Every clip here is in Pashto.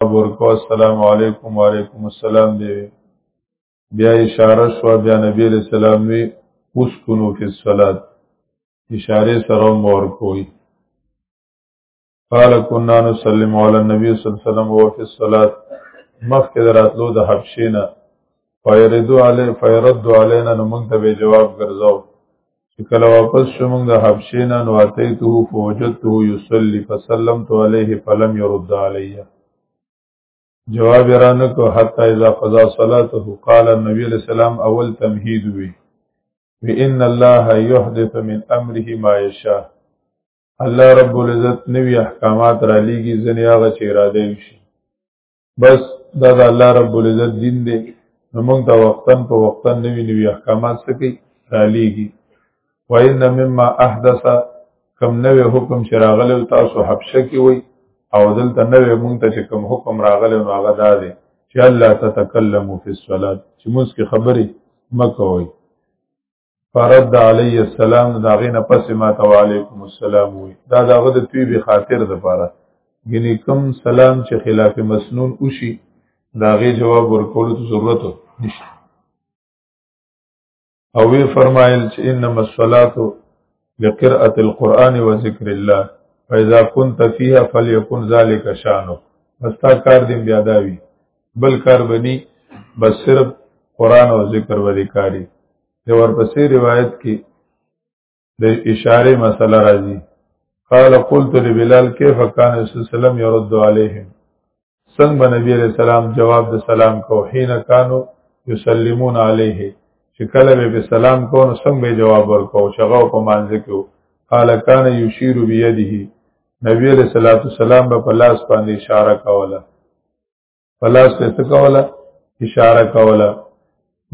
ورکو السلام علیکم وعلیکم السلام دی بیا اشاره شو بیا نبی علیہ السلام وی اوس کونو فی الصلات اشاره سره مور کوي قال كنا نسلم على النبي صلى الله عليه وسلم وهو في الصلاه مخکې دراتلو د حبشینا فیردو علی فیردو علینا نو موږ ته به جواب ګرځاو چې کله واپس شو موږ د حبشې نه نو اتیته فوجته یصلی فسلمت علیه فلم يرد علی جواب را نه کو حتا اذا قضا صلاته قال النبي علیہ السلام اول تمهید وی وان الله يحدث من امره ما يشاء الله رب العزت نوی احکامات را لیږي ځنې هغه چې اراده وشي بس دا د الله رب العزت دین دی نو موږ ته وختن په وختن نوی نوی احکامات سکی رالیږي وان مما احدث کم نوې حکم چې راغلی تاسو حبشه کې وي او دلته نوې مونږ ته چې کم حکم راغلی نو هغه دا دی چې الله تتکلمو فی الصلاة چې موږ کې خبرې مکوئ فرد علی السلام دا غي نه پس ما تو علیکم السلام وی دا داغه د توی به خاطر د پاره یعنی کوم سلام چې خلاف مسنون وشي دا غي جواب ورکول ته ضرورت نشته او وی فرمایل چې انما الصلاه بقراءة القرآن وذكر الله فإذا كنت فيها فليكن ذلك شانو مستا کار دې بیا دا وی بل کار بني بس صرف قرآن او ذکر باندې کاری دی ورپسې روایت کې د اشاره مسله راځي قال قلت لبلال كيف كان النبي صلى الله عليه وسلم يرد عليهم څنګه به نبی علیہ السلام جواب د سلام کو حين کانو یسلمون علیه چې کله به سلام کو نو څنګه به جواب ورکو شغه په مانځ کې قال کان یشیر بيدیه نبی علیہ الصلوۃ والسلام په پلاس باندې اشاره کوله پلاس ته څه کوله اشاره کوله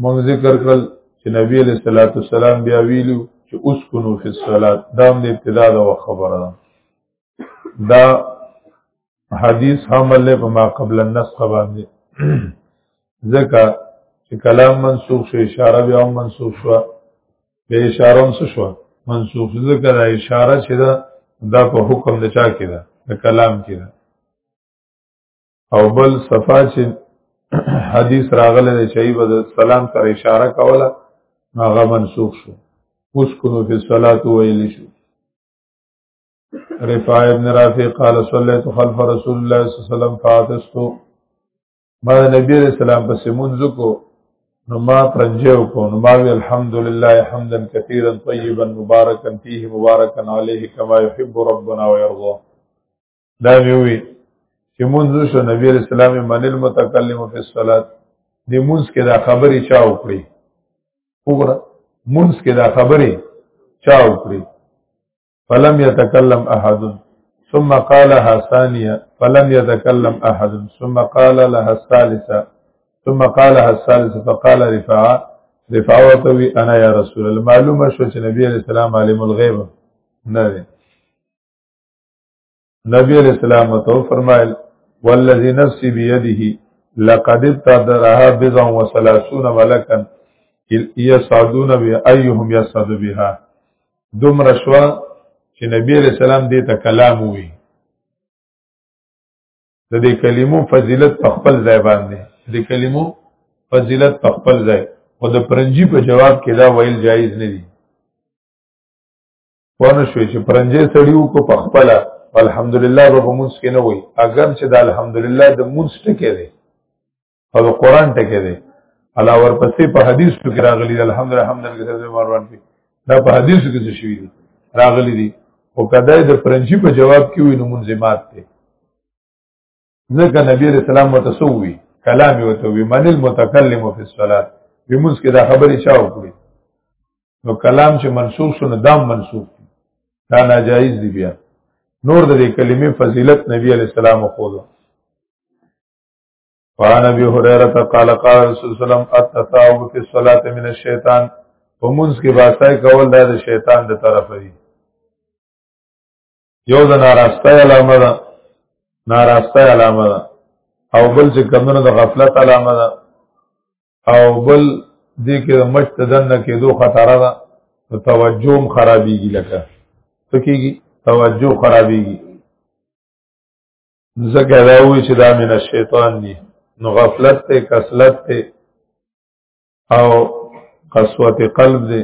مونږ ذکر کړل چې نبی علیہ الصلوۃ والسلام بیا ویلو چې اسکنو فی الصلات دا د ابتدا د خبره ده دا حدیث حمل له په ما قبل النسخ باندې ځکه چې کلام منسوخ شو اشاره بیا منسوخ شو به اشاره هم شو منسوخ ځکه دا اشاره چې دا دا په حکم د چا کې ده د کلام کې ده او بل صفا چې حدیث راغله د چای بد سلام سره اشاره کوله هغه منسوخ شو اوس کو نو په صلات ویل شو رفاع ابن رافع قال صليت خلف رسول الله صلى الله عليه وسلم فاتستو ما نبی علیہ السلام پس منځ کو نو ما پرنجو کو نو ما وی الحمدلله حمدا كثيرا طيبا مباركا فيه مباركا عليه كما يحب ربنا ويرضى دا وی چې منځ شو نبی علیہ السلام من المتکلم فی الصلاه د منځ کې دا خبرې چا وکړي وګوره منځ کې دا خبرې چا وکړي فلم يتكلم احد ثم قالها ثانيه فلم يتكلم احد ثم قال لها الثالثه ثم قال الثالث فقال رفاعه رفاعه وی انا یا رسول الله معلومه شو چې نبی علیہ السلام عالم الغیب نه دی نبی علیہ السلام تو فرمایل والذی نفسی بیده لقد ابتدرها بضع و ثلاثون ملکا یسعدون بی ایهم یسعد بها دوم رشوا چې نبی علیہ السلام دې ته کلام وی د دې کلمو فضیلت په خپل ځای باندې د کلمو فضیلت په خپل ځای او د پرنجي په جواب کې دا ویل جایز نه دي ونه شوې چې پرنجې سړیو کو په خپل الحمدلله به مونږ کې نه وي اګم چې د الحمدلله د مونږ ټکې دی او د قران ټکې دی علا ورپسې په حدیث کې راغلي الحمدلله الحمدلله کې د مروان کې دا په حدیث کې څه شوی دی راغلي دي او کدی د پرنجي په جواب کې وي نو مونږ مات دی ځکه نبی علیہ السلام متسوي کلام یو ته وی من المتکلم فی الصلاه به موږ کې دا خبرې چا وکړي نو کلام چې منسوخ شو نو دام منسوخ دي دا ناجایز دی بیا نور د دې کلمې فضیلت نبی علی السلام خو ده وعن ابي هريره قال قال رسول الله صلى الله عليه وسلم التثاؤب في الصلاه من الشيطان ومنس کې باسای کول دا د شیطان د طرفه دي یو د ناراسته علامه ده ناراسته علامه ده او بل چې کمونه د غفلت علامه ده او بل دې کې د مچ تدنه کېدو خطر ده نو توجه هم خرابېږي لکه څه کېږي توجه خرابېږي ځکه دا وي چې دا من الشیطان دي نو غفلت ته کسلت ته او قسوت قلب دی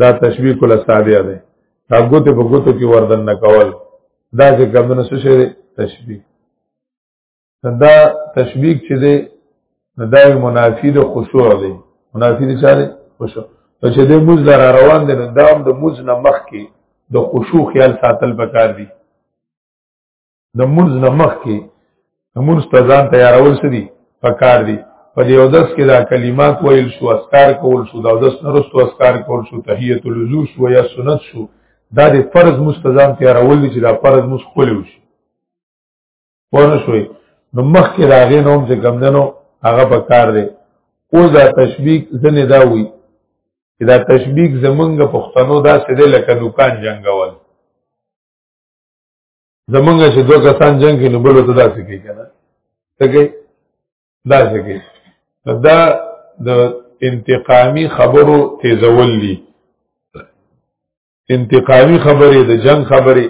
دا تشبیه کله صابع ده دا ګوتو په ګوتو کې وردن نه کول دا چې کمونه څه شي تشبیه دا تشبیه چې ده نو دا منافی د خشوع دی منافی د چاره خشوع نو چې د موز در روان دي نو دا هم د موز نه مخ کې د خشوع خیال ساتل پکار دي د منځ نه مخ کې د منځ ته ځان تیارول سدي پکار دي په دې اودس کې دا کلمات ویل شو اسکار کول شو دا اودس نرستو اسکار کول شو تحیت الوضو شو یا سنت شو دا د فرض مستزان تیارول دي چې دا فرض مس خپل وشي ونه شوي نو مخ کې راغې نوم چې کمندنو هغه په کار دی او دا تشبیک ځنه دا وي چې دا تشبیک زمونږ پښتنو دا سده لکه دوکان جنگول زمونږ چې دوه کسان جنگ کې نو بل ته داسې کوي کنه څه کوي داسې کوي دا د انتقامی خبرو تیزول دي انتقامی خبرې د جنگ خبرې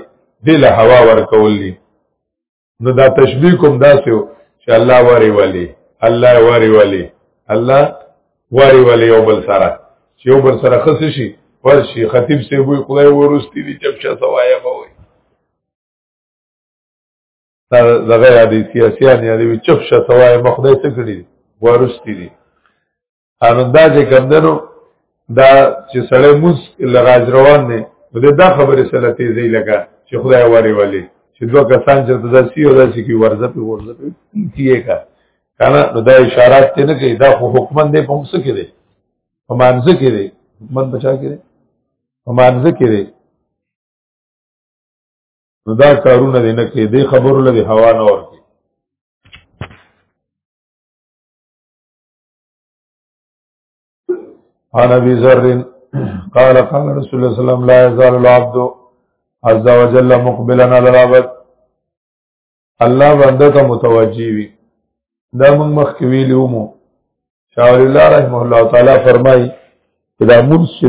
د له هوا ورکول دي نو دا تشبیه کوم داسې چې الله واره والی الله واره والی الله واري ولې یو بل سره چې یو بل سره خص شي ورشي خطیب سی وي خدای ورستی دي چپ شا سوایا به وي دغه یادې سیاسيان یادې چپ شا سوایا مخدای څه کړی ورستی دي اندا چې کمندنو دا چې سړی موس لغاز روان دی نو دا خبره سره تیزی لګا چې خدای واري ولې چې دوه کسان چې داسي او داسي کی ورزه په ورزه په تیه کا کنه نو دا اشارات ته نه کوي دا خو حکمن دی په مس کې دی په مانځ کې دی حکمن بچا کې دی په مانځ کې دی نو دا کارونه دی نه کوي دی خبرو لدی هوا نه ورکي عن ابي ذر قال قال رسول الله صلى الله عليه وسلم لا يزال العبد عز وجل مقبلا على العبد الله بنده ته متوجي وي دا موږ مخکې ویلو مو شاول الله رحمه الله تعالی فرمایي دا مونږ چې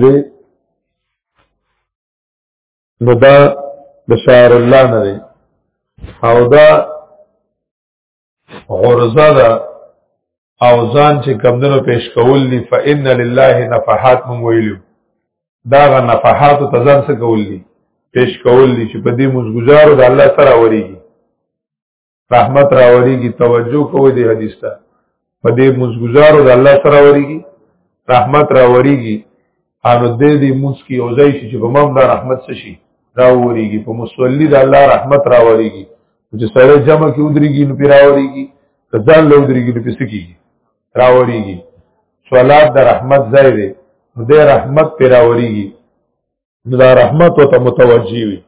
نو دا د شاعر الله نه دی او دا غرزه ده او ځان چې کمدنو پیش کول دي فإن لله نفحات مونږ ویلو دا غ نفحات ته ځان څه کول دي پیش کول دي چې په دې موږ گزارو د الله سره وريږي رحمت را وريږي توجه کوي دې حدیث ته په دې موږ گزارو د الله سره وريږي رحمت را وريږي انو دې دې موږ کې یو ځای شي چې په موږ دا رحمت شي راووريږي په مصلی د الله رحمت راووريږي چې سره جمع کې ودرېږي نو پیراوريږي کزان له ودرېږي نو پسکیږي راووريږي صلات د رحمت ځای دی نو د رحمت پیراوريږي نو دا رحمت او ته متوجي وي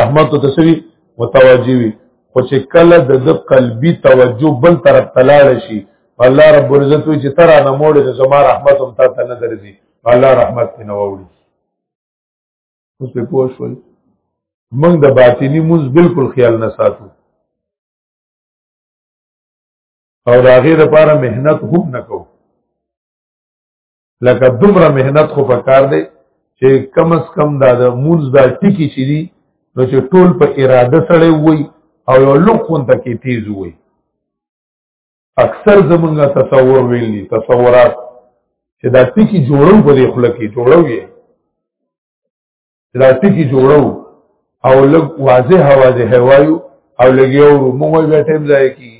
رحمت ته سوي متوجي وي خو چې کله د قلبي توجه بل طرف تلاړ شي الله رب العزت وی چې تر نه موړې د زما رحمت هم تا ته نه درځي الله رحمت ته نه وړي اوس په پوه شوي موږ د باطینی موږ بالکل خیال نه ساتو او راغې لپاره مهنت هم نکو لکه دومره مهنت خو پکار دی چې کم از کم دا د مونږ دا ټکی چې دي نو چې ټول په اراده سره وي او یو لوخون ته کې تیز وي اکثر زمونږه تصور ویلي تصورات چې دا ټکی جوړو په دې خله کې جوړو یې تراتیکی جوړو او لږ واضح واضح وایو او لګیو موږ به ټیم ځای کی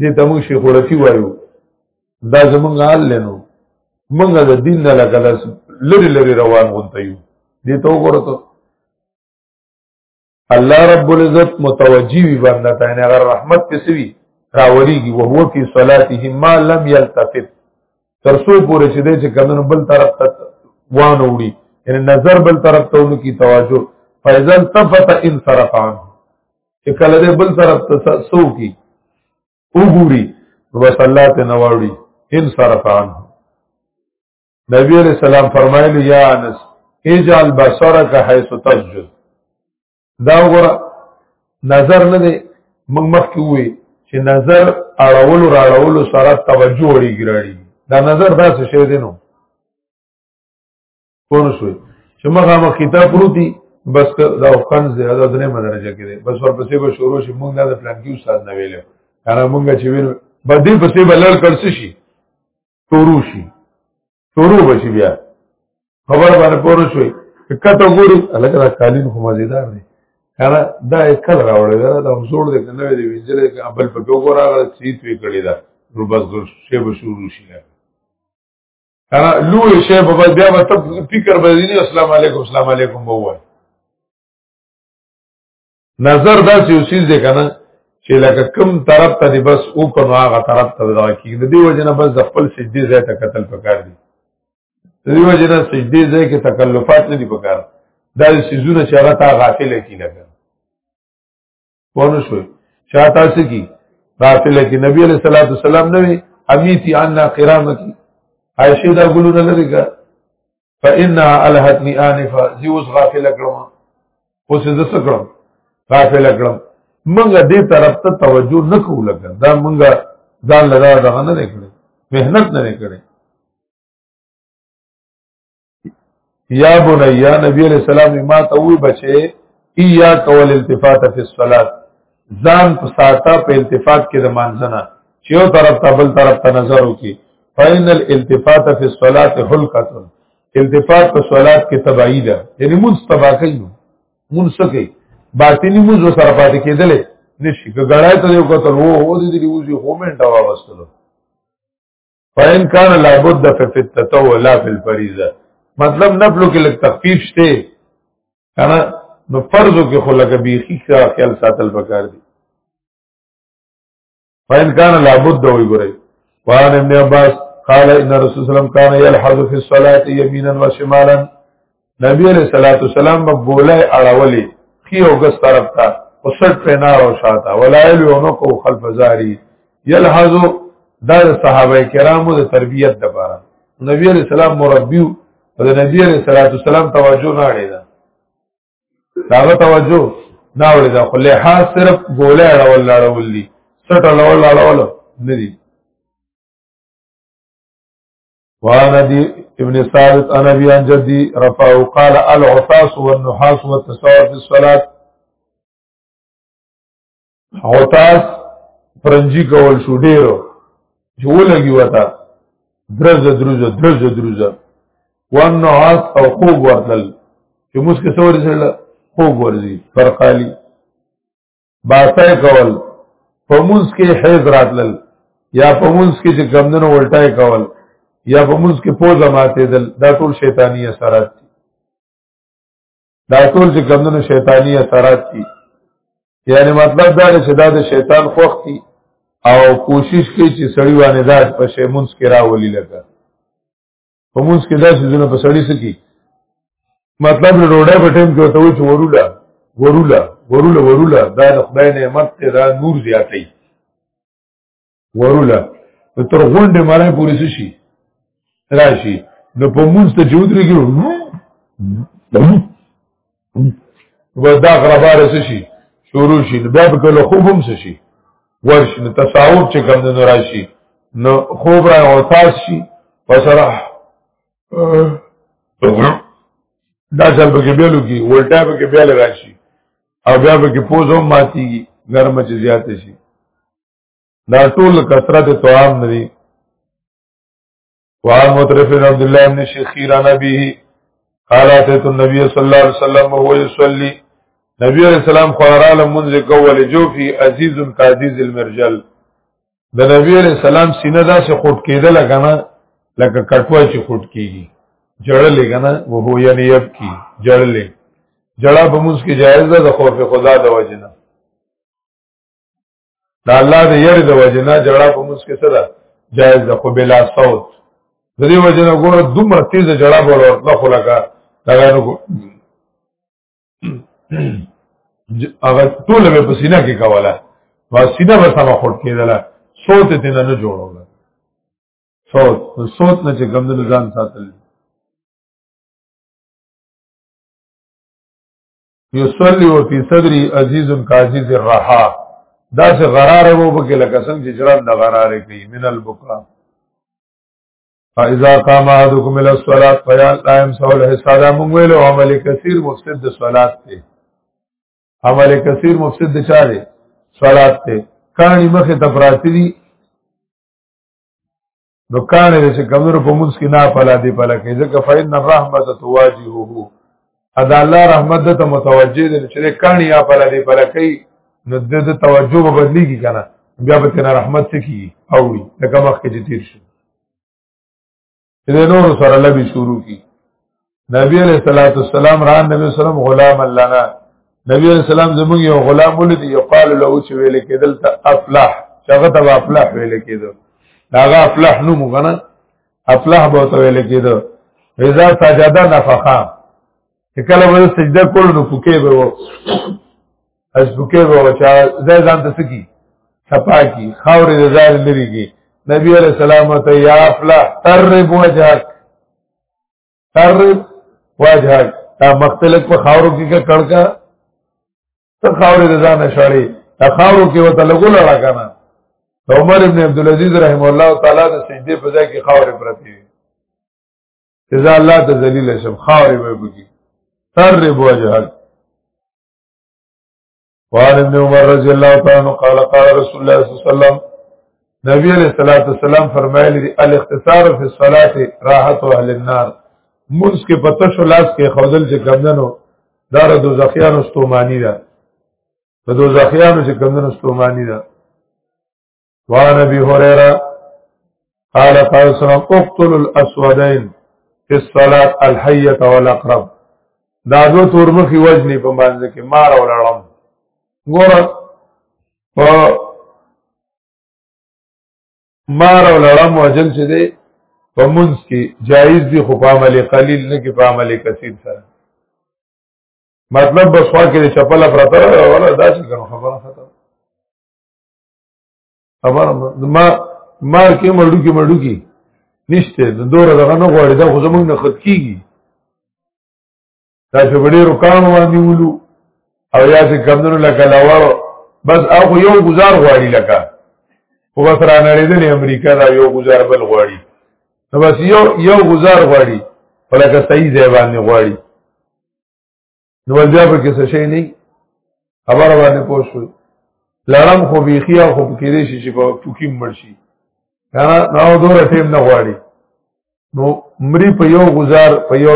دې تمو شیخ ورسی وایو دا زمونږ حال لنو موږ د دین نه لګلس لری لری روان غونته یو دې تو ورته الله رب العزت متوجی وی بنده ته نه غیر رحمت پسوی راوریږي او هو فی صلاته ما لم یلتفت ترسو پورې چې دې چې کمنو بل طرف ته وان وړي یعنی نظر بل طرف ته ونه کی توجه فیزل تفت ان صرف عنه چې کله دې بل طرف ته سو کی وګوري وصلاته نواړي ان صرف عنه نبی علیہ السلام فرمایلی یا انس اجعل بصرک حيث تسجد دا وګوره نظر نه دی موږ مخکې وې چې نظر اړول را اړول سره توجه وړي ګرړي دا نظر داسې شی دی نو پوه شوي چې مخه مخ کتاب پروتي بس دا وقن زیاده درې مدرجه کې دی بس ورپسې به شروع شي موږ دا پلان کې استاد نه ویلو کنه موږ چې ویلو بدی پسې بلل کړ شي شروع شي شروع بشي بیا خبر باندې پوره شوي کته ګوري الکه دا قالین خو مزیدار دی کنه دا کله راوړی دا د حضور د کنه دی وینځل کې ابل په ګو راغله سیت وی کړی دا نو بس ګور شی به شروع شي کنه لوی شی په بس بیا به تب فکر به دیني السلام علیکم السلام علیکم بووای نظر دا چې اوسیز دی کنه چې لکه کم طرف ته دی بس او په هغه طرف ته دا کیږي د دې وجنه بس د خپل سجدي ځای ته قتل پکار دي د دې وجنه سجدي ځای کې تکلفات نه دي پکار دا سيزونه چې هغه تا غافل کی لګا ونه شو چا تاسو کی غافل کی نبی علیہ الصلوۃ والسلام نو امیتی عنا کرامتی عائشہ دا ګلو نه لري فانها الهتني انفا زي اوس غافل کړم اوس زه څه کړم غافل کړم منګه دې طرف ته توجه نکو لګا دا منګه ځان لدا دغه نه کړې مهنت نه کړې یا بنیا نبی علیہ السلام ما ته وی بچي ایا کول التفات فی الصلاه ځان په ساته په التفات کې د مانځنه چې یو طرف ته بل طرف ته نظر وکي فین الالتفات فی الصلاه حلقه التفات په صلات کې تبعی ده یعنی مونږ تبا کوي مونږ سکه باطنی مونږ سره پاتې کېدل نشي ګړای ته یو کتل وو او دې دې وځي هومنټا واغستلو فإن كان لابد ففي التطوع لا في الفريضه مطلب نفلو کې لږ تخفیف شته کنه نو فرضو کې خو لکه بیخي سره خیال ساتل پکار دي فإن كان لابد وي ګوري وان ابن عباس قال ان رسول الله صلی الله علیه وسلم كان يلحظ في الصلاه يمينا وشمالا نبی علیہ الصلوۃ والسلام په بوله اړولې خي او ګس طرف ته او سټ په نار او شاته ولایل یونو کو خلف زاری یلحظو دا صحابه کرامو د تربیت لپاره نبی علیہ السلام مربیو او د نبی علیہ الصلوۃ والسلام توجه نه اړې ده داغه توجه نه اړې ده خو له حاصل صرف بوله اړول اړول دي سټ اړول اړول نه دي وعن ابي ابن ثابت عن ابي عن جدي رفعه قال العفاس والنحاس والتساوى في الصلاه عطاس فرنجي کول شو ډیرو جو لګي وتا درز درز درز درز والنحاس او خوب ورتل چې موږ کې سوري سره خوب ورزي فرقالي باسای کول په موږ کې حیز راتلل یا په موږ کې چې کمندونو ولټای کول یا په موږ کې پوزه ماته دل دا ټول شیطانی اثرات دي دا ټول چې کمندونو شیطانی اثرات دي یعنی مطلب دا چې دا د شیطان خوښ دي او کوشش کوي چې سړی باندې دا په شیمونس کې راولي لګا په موږ کې داسې ځنه په سړی سکی مطلب له ډوډۍ په ټیم کې ته و چې ورولا ورولا ورولا ورولا دا د خدای نعمت ته دا نور زیاتې ورولا تر غونډې مړه پوری شي راشي نو په موږ ته جوړ کېږي و دا غربار څه شي شروع شي بیا په کله خوب هم څه شي ورش نو تصاوب چې کوم نه راشي نو خوب را او تاس شي وسره دا ځل به کې بیلو کې ولټا به کې بیل راشي او بیا به کې پوزو ماتيږي ګرمه چې زیات شي دا ټول کثرت توام نه دي وعن مترف عبد الله بن شخير عن ابيه قال اتيت النبي صلى الله عليه وسلم وهو يصلي نبی علیہ السلام خواراله منځ کول جو فی عزیز تعزیز المرجل د نبی علیہ السلام سینه داسې خټ کېدل کنه لکه کټوا چې خټ کیږي جړلې کنه وهو یعنی یب کی جړلې جړه په موږ کې جایز ده د خوف خدا د وجنه دا الله دې یری د وجنه جړه په موږ کې څه ده جائز ده خو بلا صوت د دې وجنه ګوره دومره تیز جړه بول ورته خو لګا دا نو هغه ټول به په سینه کې کوله ما سینه به سم خور کېدله صوت دې نه جوړول صوت صوت نه چې ګم د ځان ساتل یصلی و فی صدری عزیز کعزیز الرحا دا سه غرار وو بګه لکه څنګه چې جران د غرار کوي من البکا فاذا قام احدكم الى الصلاه فيا قائم سول حساب موږ ویل عمل کثیر مفسد د صلات ته عمل کثیر مفسد د چا دی صلات ته کانی مخه تفراتی دي نو کان دې چې کمنو په موږ کې نه پلا دی پلا کې ځکه فین الرحمت تواجهه ادا الله رحمت ته متوجه دي چې کان یا پلا دی پلا کې نو د دې توجه به بدلی کی کنه بیا به تینا رحمت څه کی او وي لکه مخ کې چې تیر شو دې نور سره لبي شروع کی نبی علیہ الصلوۃ والسلام را نبی وسلم غلام لنا نبی علیہ السلام زموږ یو غلام ولید یو قال له او چې ویل کېدل ته افلح چاغه ته افلح ویل کېدل داغه افلح نو مغنه افلح به ته ویل کېدل اذا سجدا نفخا کله به سجده کول نو پکې به و از پکې به و چې زې ځان ته سکی صفا کی خاورې د ځای لريږي نبی علیہ السلام ته یا افلح ترب وجهک تر واجه تا مختلف په خاورو کې کا کړکا ته خاورې د ځان شړې تا خاورو کې وته لګول را کنه عمر ابن عبد العزيز رحم الله تعالی د سجده په ځای کې خاورې پرتی وي اذا الله ته ذلیل شم خاورې به بږي تر واجه وعن ابن عمر رضی الله تعالی عنہ قال قال رسول الله صلی الله علیه وسلم نبی علیہ الصلوۃ والسلام فرمایلی دی الاختصار فی الصلاۃ راحت اهل النار منس کې پته شو لاس کې خودل چې کمندنو دار دوزخیانو ستومانی ده د دوزخیانو چې کمندنو ستومانی ده وعن ابي هريره قال قال صلى الله عليه وسلم اقتل الاسودين في الصلاه الحيه والاقرب دا دو تورمخي وجني په باندې کې مار ولړم ګور په مار ولړم وجل چې دی په منځ کې جایز دي خو په عمل قلیل نه کې په عمل کثیر سره مطلب بس خوا کې چپل پرته ولا دا څنګه خبره خطر خبر ما ما کې مړو کې مړو کې نشته د دوره دغه نه غواړي دا خو زمونږ نه خط کیږي دا چې وړي رکان باندې ولو او یا چې کمندونو لکه لاوړ بس هغه یو گزار غواړي لکه خو بس را نړیدلې امریکا دا یو گزار بل غواړي نو بس یو یو گزار غواړي ولکه صحیح ځای باندې غواړي نو بیا په کې څه شي نه خبره باندې پوه شو لړم خو بیخي او خو کې دې شي چې په ټوکی مړ شي کنه نو دوره ټیم نه غواړي نو مری په یو گزار په یو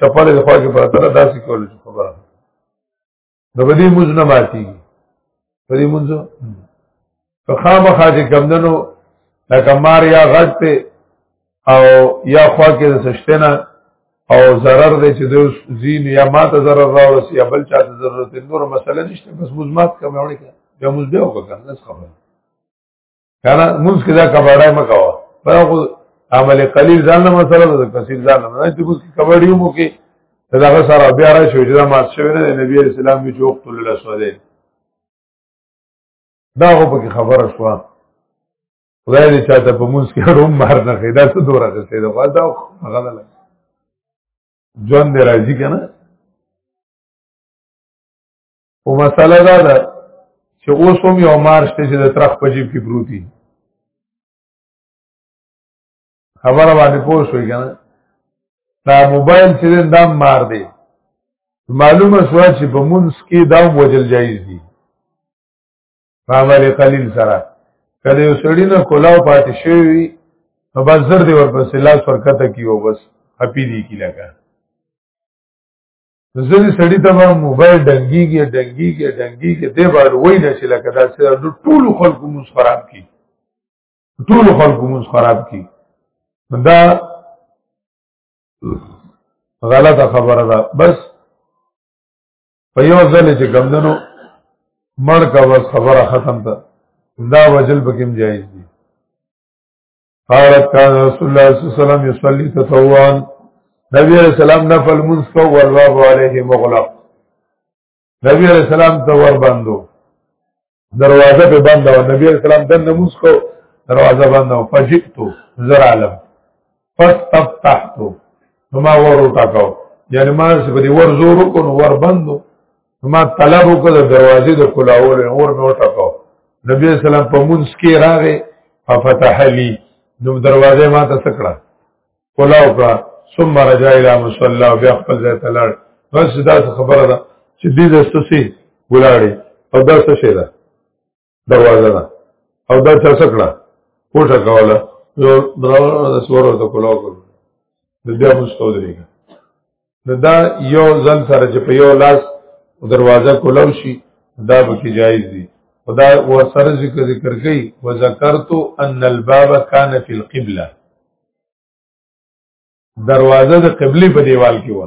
چپل د خوا کې پراته را داسې کول چې خبره نو بدی موږ نه ماتي بدی موږ خامخا چې کمدنو لکه مار یا غټ ته او یا خوا کې د سشتنه او zarar دې چې دوی زین یا ماته zarar راوړس یا بل چاته zarar ته نور مسله نشته بس مزمات کمه وړي کړه بیا موږ به وکړه نه خبره کنه موږ کدا کباړای مکوا په عمل قلیل ځان نه مسله ده کثیر ځان نه ته موږ کباړی مو کې دغه سره بیا را شو چې دا مات شوی نه نبی رسول الله چې وخت لله سوده دا هو په خبره شو خدای دې چاته په موږ کې روم مار نه خیدا څه دوره کې دا خو دا هغه نه جون دې راځي کنه او مسله دا ده چې اوس هم یو مارش ته چې د ترخ په جیب کې پروتي خبره باندې پوه شوې کنه دا موبایل چې دا مار دی معلومه شو چې په مونږ کې دا وجل جایز دي عمل قلیل سره کله یو سړی نه کولاو پاتې شوی نو بس زر دی ورپسې لاس ورکته کیو بس اپی دی کی لگا زری سړی ته ما موبایل ډنګیږي ډنګیږي ډنګیږي دی باندې وای نه چې لکه دا چې د ټول خلکو موږ خراب کی ټول خلکو موږ خراب کی دا غلطه خبره ده بس په یو ځل چې کمندنو مړ کا بس خبره ختم ده دا وجل بکم جایز دي قالت كان رسول الله صلى الله عليه وسلم يصلي تطوعا نبی علیہ السلام نفل منس کو والباب علیه مغلق نبی علیہ السلام ته ور باندو دروازه په بند او نبی اسلام د نموز کو دروازه بند او فجئتو زر عالم فاستفتحتو ما ورو تاکو یعنی ما سې په دې ور زور کو نو ور بندو ما طلب وکړ د دروازې د کلاول اور نو تاکو نبی اسلام په مونږ کې راغې ففتح لي نو دروازه ما ته سکړه کلاو کا ثم رجا الى مصلى بیا خپل ځای ته لاړ بس دا خبره ده چې دې دستسي ولاړې او دا څه شي ده دروازه ده او دا څه سکړه کوټه کوله نو دراو د سورو ته کلاو کړو بیا مستودريږي نو دا یو ځل سره چې په یو لاس دروازه کولو شي دا به کې جایز دي خدا و سره ذکر ذکر کوي و ذکرت ان الباب کان فی القبلة دروازه د قبله په دیوال کې و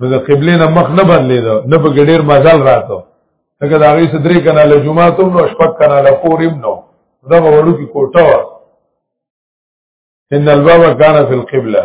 نو د قبله نه مخ نه بدلې دا نه په ګډیر مزل راته هغه د هغه صدرې کناله جمعه ته نو شپک کناله پوریم نو دا وړو کې کوټه ان الباب کان فی القبلة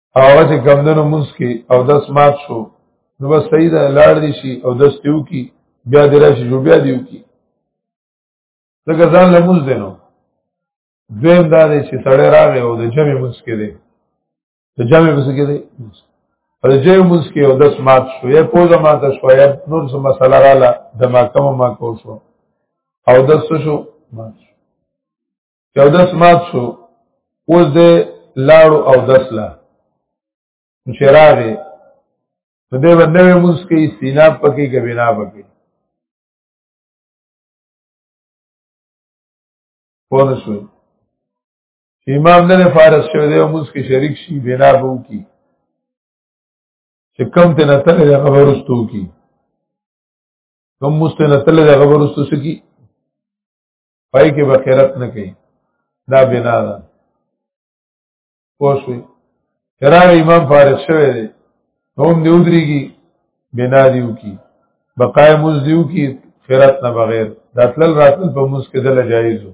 او هغه چې کمدنو مونږ کې او داس مات شو نو بس صحیح ده لاړ دي شي او داس تیو کی بیا دی راشي جو بیا دیو کی ځکه ځان له مونږ دینو دویم دا دی چې سړی راغی او د جمع مونږ کې دی د جمع مونږ کې دی او د جمع مونږ کې او داس مات شو یا پوزه مات شو یا نور څه مسله رااله د ما کوم ما کو شو او داس شو مات شو چې او داس مات شو اوس د لاړو او داس لا چې راغی نو دې باندې موږ کې استیناب پکې کې بنا پکې پوه شو امام نه فارس شوی دی موږ کې شریک شي بنا بو کی چې کم ته نتل د خبرستو کی کم مست نتل د خبرستو سکی پای کې به خیرت نه کوي دا بنا ده پوښوي کرار امام فارغ شوی دی هم دی ودریږي بنا دیو کی بقای موز دیو کی خیرت نه بغیر داتلل راتل په موز کې دل جایز وو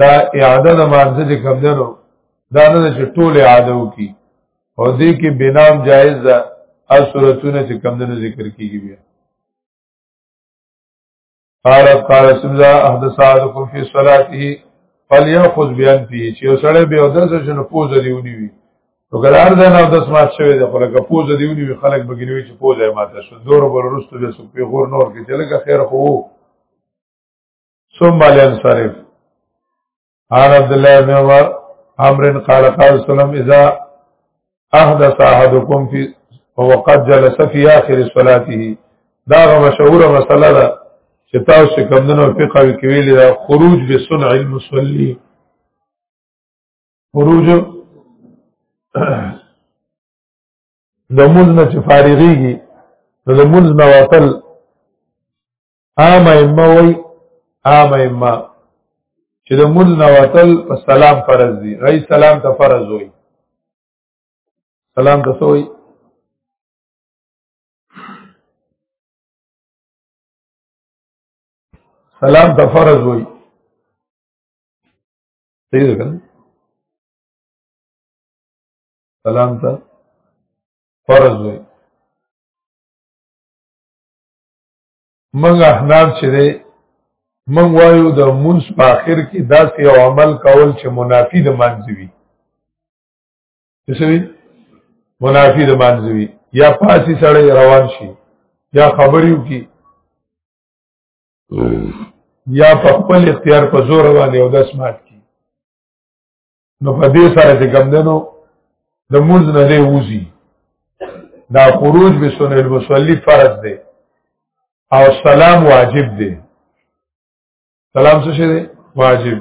دا اعاده د مانزه چې کم دنو دا نه چې ټول اعاده وکي او دې کې بنام جایز ده هر صورتونه چې کم دنو ذکر کیږي بیا قال قال سمزا احدث عادكم في صلاته فليأخذ بيان فيه چې وسړی به اودس شنو پوز دیونی وي نو ګلار ده نو داس مات شوی ده خلک پوز دیونی وي خلک بګنیوي چې پوز یې ماته شو دور بر رستو به سو په غور نور کې چې لکه خیر خو ثم لانصرف عن عبد الله بن عمر عمرو قال قال سلم اذا احدث احدكم في وقد جلس في اخر صلاته دا مشهور مسله ده چې تاسو کمندونو فقہ کې ویل دا خروج به صنع المصلي خروج د مول نه چې فارغيږي نو د مول نه وصل عام ائمه وای عام ائمه چې د مون نواتل په سلام فرض دي غي سلام ته فرض وای سلام ته سوې سلام ته فرض وای صحیح ده کنه سلام ته فرض وای موږ احناف چې دی موږ وایو د مونږ په اخر کې داسې یو عمل کول چې منافي د منځوي څه منافي د منځوي یا پاسي سړی روان شي یا خبرې وکړي یا په خپل اختیار په زور باندې او داس مات کی نو په دې سره چې کوم دنو د مونږ نه دی وځي دا خروج به سن المصلی فرض دی او سلام واجب دی سلام څه شي دی واجب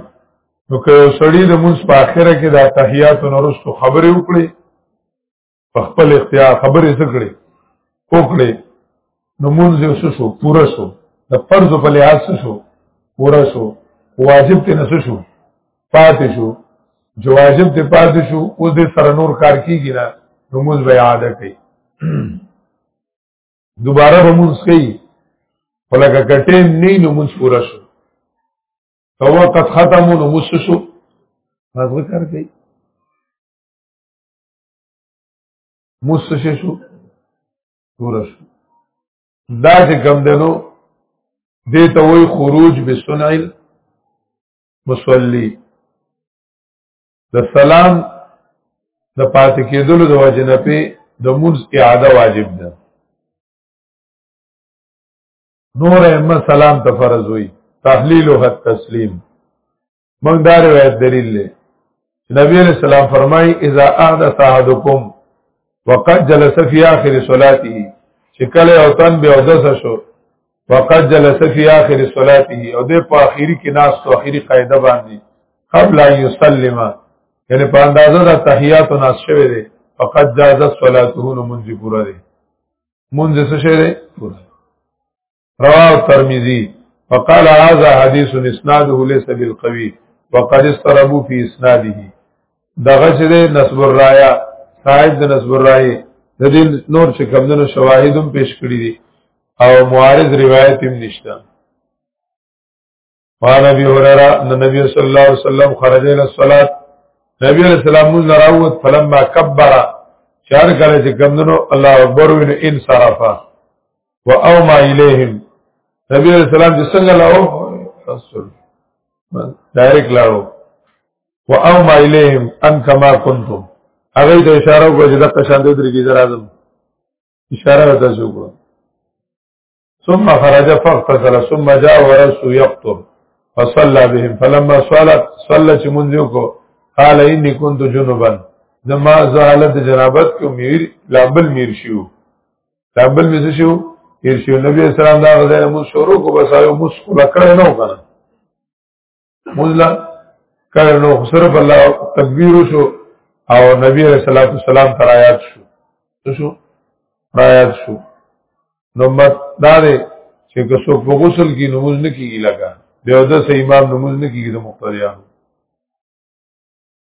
نو که سړی د مونږ په اخره کې د تحیات نورستو خبرې وکړي په خپل اختیار خبرې سکړي وکړي نو مونږ یو شو پوره شو د فرض په لحاظ شو پوره شو واجب ته نس شو پاتې شو جو واجب ته پاتې شو اوس دې سره نور کار کیږي نه نو مونږ به عادت کوي دوباره به مونږ کوي ولکه کټین نه نو مونږ پوره شو تو وخت ختمو نو مونږ شو مازغه کار کوي موسه شو پورا شو دا چې کم دنو دې ته وای خروج بسنعل مصلی د سلام د پاتې کېدلو د وجه نه په د منځ اعاده واجب ده نور احمد سلام ته فرض وي تحلیل او تسلیم موږ دا روایت دلیل لري نبی علیہ السلام فرمای اذا احدث احدکم وقد جلس فی آخر صلاته چې کله او تن به اودس شو وقد جلس فی آخر صلاته او د په اخیری کې ناس تو اخیری قاعده باندې قبل ان یسلم یعنی په اندازه د تحیات او ناس شوی دی فقد جازت صلاته نو منځ پورا دی منځ څه شوی دی پورا رواه الترمذي وقال هذا حديث اسناده ليس بالقوي وقد استربوا في اسناده دغه چې نسب الرايا صاحب د نسب الرايه د دې نور چې کمندونو شواهدم پیش کړی دي او معارض روایت هم نشته قال ابي هريره ان النبي صلى الله عليه وسلم خرج الى الصلاه نبی علیہ السلام موږ راووت فلما كبر چار کله چې کمندنو الله اکبر وین ان صرفا واوما اليهم نبی علیہ السلام چې څنګه لاو رسول ډایرک لاړو واوما اليهم ان كما كنتم هغه ته اشاره وکړه چې د قشان د درګي درازم اشاره وته شو ثم خرج فاغتسل ثم جاء ورسو يقطر فصلى بهم فلما صلت صلى چې مونږ کو قال اني كنت جنبا زما زالت جنابت کو میر لابل میر شو لابل میر شو میر شو نبی اسلام دا غزا مو شروع کو بس یو مشکل کړه نو کنه مزلا کله نو صرف الله تکبیر شو او نبی علیہ الصلوۃ والسلام تر آیات شو شو آیات شو نو مت دا دی چې که څوک په غسل کې نماز نه کیږي لګا بیا د سې امام نماز نه کیږي د مقتدیانو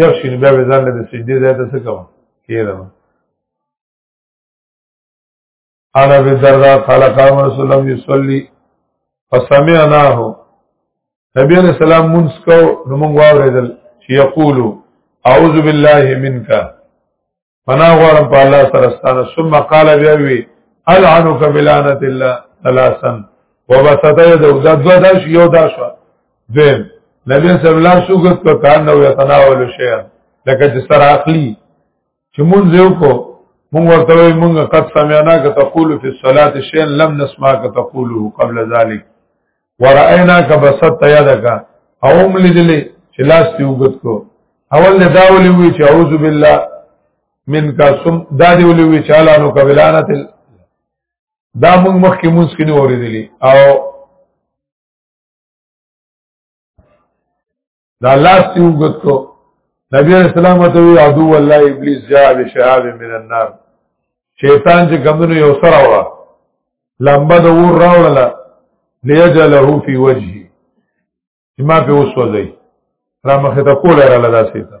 یو شین بیا به ځان له سجدي ځای ته څه کوم کېدم انا ابي الدرداء قال قام رسول الله يصلي فسمعناه نبی علیہ السلام منس کو نو موږ واورېدل چې یقول اعوذ بالله منک پناه غواړم په الله سره ستانه ثم قال بیا وی العنک بلعنت الله ثلاثا وبسط یده دا دو داش یو داش دیم نبی صلی الله علیه وسلم په کان نو یتناول شی لکه چې سره اخلي چې مونږ یو کو مونږ ورته وی مونږ قد سمعنا که تقول فی الصلاه شیئا لم نسمع که تقوله قبل ذلک وراینا کا بسط یادک اوم لیدلې چې لاس دی وګت کو اول نه دا ولي وی چې اعوذ بالله من کا سم دا دی ولي وی چې الانو کبلانت دا موږ مخکې موږ کې نه اوریدلې او دا لاس تی وګت کو نبی علیہ السلام ته وی عدو الله ابلیس جاء بشهاب من النار شیطان چې کمنو یو سره وړه لمبه د ور راوړله ليجله فی وجهه چې ما په وسوځي را مخه ته کوله را لدا سیته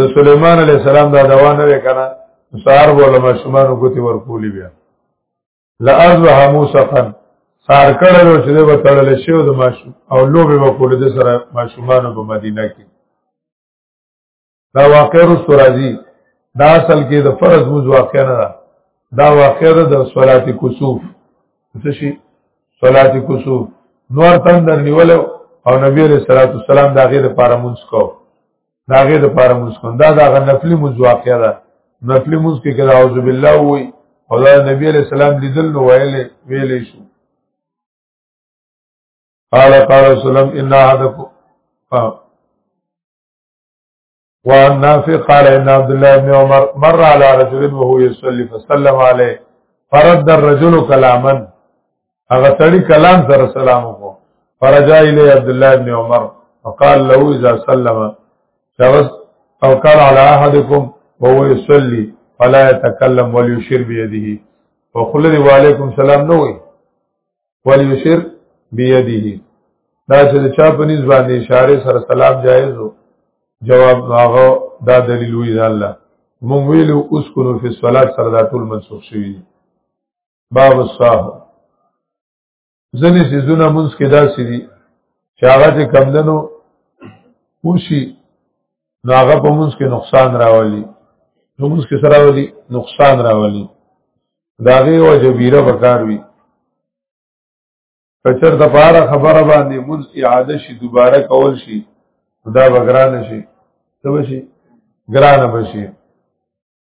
د سليمان عليه السلام دا دوا نه وکړه سار بوله مشمان کوتی ورکولی بیا لارض حموسا خان سار کړو چې د وتړل شي او د ماشوم او لوبه وکول د سره ماشومان په مدینه کې دا واقع رسو راځي دا اصل کې د فرض موز واقع نه ده دا واقع ده د صلات کسوف څه شي صلات کسوف نور تندر نیول او نبی رسول الله صلی الله علیه وسلم دا غیر لپاره مونږ کو دا غي د پاره مسکون دا دا غنفلی موز واقعا ده نفلی موز کې کله اعوذ بالله وای او دا نبی علیہ السلام لیدل نو ویلې ویلې شو قال قال وسلم ان احدكم وعن نافع قال ان عبد الله بن عمر مر على رجل وهو يصلي فسلم عليه فرد الرجل كلاما هغه سړی کلام سره سلام وکړو فرجا الی عبد الله ابن عمر فقال له اذا سلم شخص او قال على احدكم وهو يصلي فلا يتكلم وليشير بيده وقل لي وعليكم السلام نو وي وليشير بيده دا چې چا په نس باندې اشاره سره سلام جایز وو جواب هغه دا دلیل وی دا الله مونږ ویلو اوس کو نو په صلات سره دا ټول منسوخ شوی دي باب الصاحب ځنې سيزونه مونږ کې داسې دي چې هغه چې کمدنو وشي نو هغه په مونږ کې نقصان راولي نو مونږ کې سره راولي نقصان راولي دا غي او جبيره بکار وي کچر د پاره خبره باندې مونږ اعاده شي دوباره کول شي دا بګران شي څه شي ګران بشي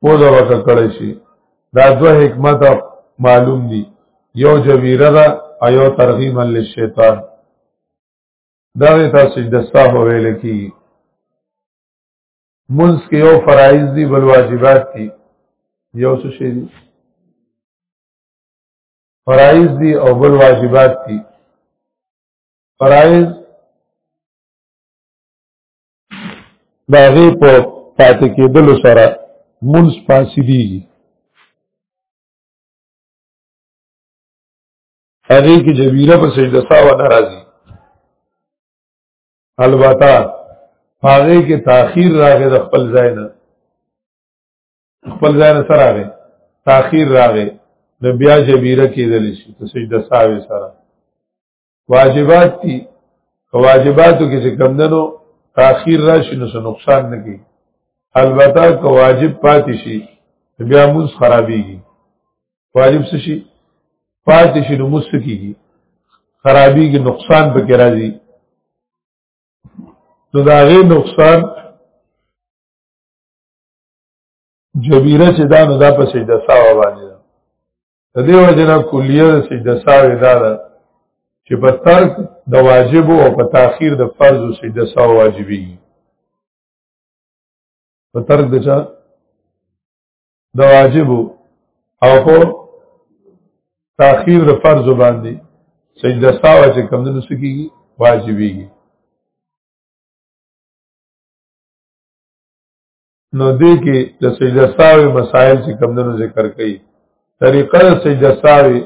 پوزه وکه کړی شي دا دوه حکمت معلوم دي یو جبیره ده او یو ترغیما للشیطان دا ته سجده صاحب ویل کی منس کې یو فرایض دي بل واجبات دي یو څه شي دي فرایض دي او بل واجبات دي فرایض دا غي په پاتې کېدل سره مونږ فاسديږي هغه کې جبیره په سجده ساوه ناراضي البته هغه کې تاخير راغی د خپل ځای نه خپل ځای نه سره راغی تاخير راغی نو بیا جبیره کېدل شي ته سجده ساوي سره واجبات دي واجباتو کې چې کمندنو تاخير راشي نو نقصان نه کوي البته که واجب پاتې شي بیا موږ خرابيږي واجب څه شي پاتې شي نو موږ کیږي خرابيږي نقصان به کې راځي نو دا غي نقصان جبیره چې دا نو دا په سجده ساوا باندې د دې وجنه کلیه د سجده ساوي دا ده چې په ترک د واجب او په تاخير د فرض او سجده ساو واجبي په ترک د چا د واجب او په تاخير د فرض باندې سجده ساو چې کوم نه سکیږي واجبي نو دې کې د سجده ساوي مسائل چې کمندونو ذکر کړي طریقه د سجده ساوي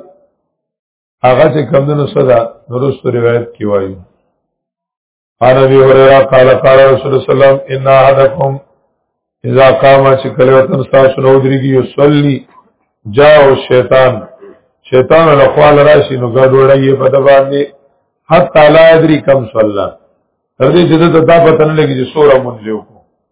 هغه چې کمندونو صدا نورست روایت کې وایي قال ابي هريره قال قال رسول الله صلی الله علیه وسلم ان احدکم اذا قام چې کله وطن تاسو نو دريږي يصلي جاء الشیطان شیطان له خپل راشي نو ګډوډي په د باندې حتا لا ادري کم صلی تر دې چې دا پته نه لګي چې سوره مونږ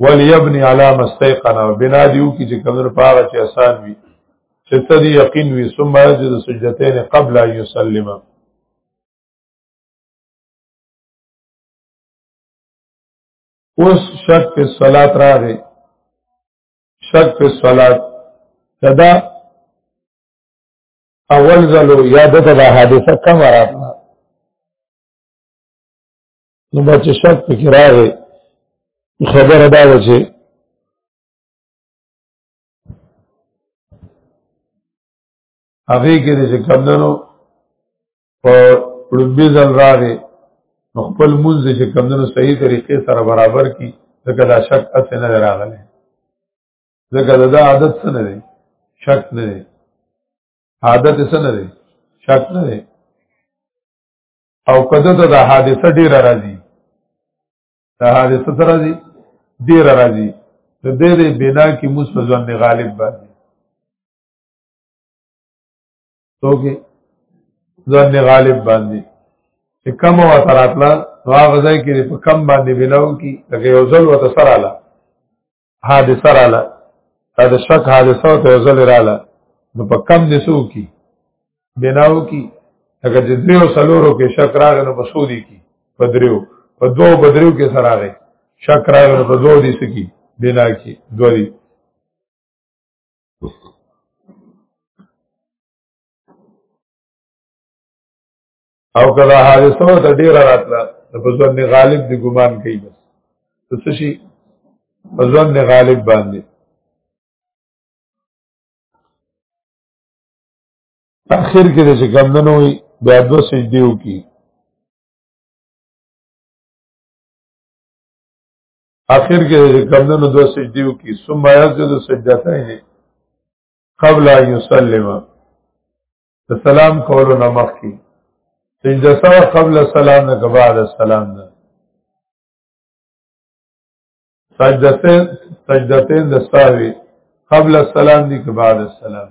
وليبني على ما استيقن بنا دیو کی چې کمر پاغه چې آسان وي چې تدې یقین وي ثم يسجد سجدتين قبل ان يسلم اوس شک په صلات راغی شک په صلات صدا اول ځلو یاد ته دا حادثه کم راغله نو ما چې شک پکې راغی خبره دا ده چې هغه کې چې کمندنو په لومبي ځل راغی نو خپل مونږ چې کمندنو صحیح طریقې سره برابر کی ځکه دا شک اته نه راغلی ځکه دا عادت څه نه دی شک نه دی عادت څه نه دی شک نه دی او کده ته د حادثه ډیره راځي د حادثه سره راځي ډیره راځي د دې د بنا کې موږ په ځوان غالب باندې توګه ځان غالب باندې چې کم او تراتلا هغه ځای کې په کم باندې بناو کې لکه یو ځل وته سره لا حادثه رااله دا د شک حادثه ته ځل رااله نو په کم دي سو کی بناو کی اگر چې دریو سلورو کې شک راغی نو په سو دي کی په دریو په دوو بدریو کې سره راغی شک راغی نو په دوو دي سکی بنا کی دوه دي او کله حادثه ته ډیر راتله د بزن غالب دی ګمان کوي بس څه شي بزن غالب باندې اخر کې چې کمندنو وي بیا دو سجدي وکي اخر کې چې کمندنو دو سجدي وکي ثم يسجد سجدتين قبل ان يسلم د سلام کولو نه مخکې سجده سره قبل السلام نه بعد السلام نه سجدتين سجدتين د ساوي قبل السلام دي که بعد السلام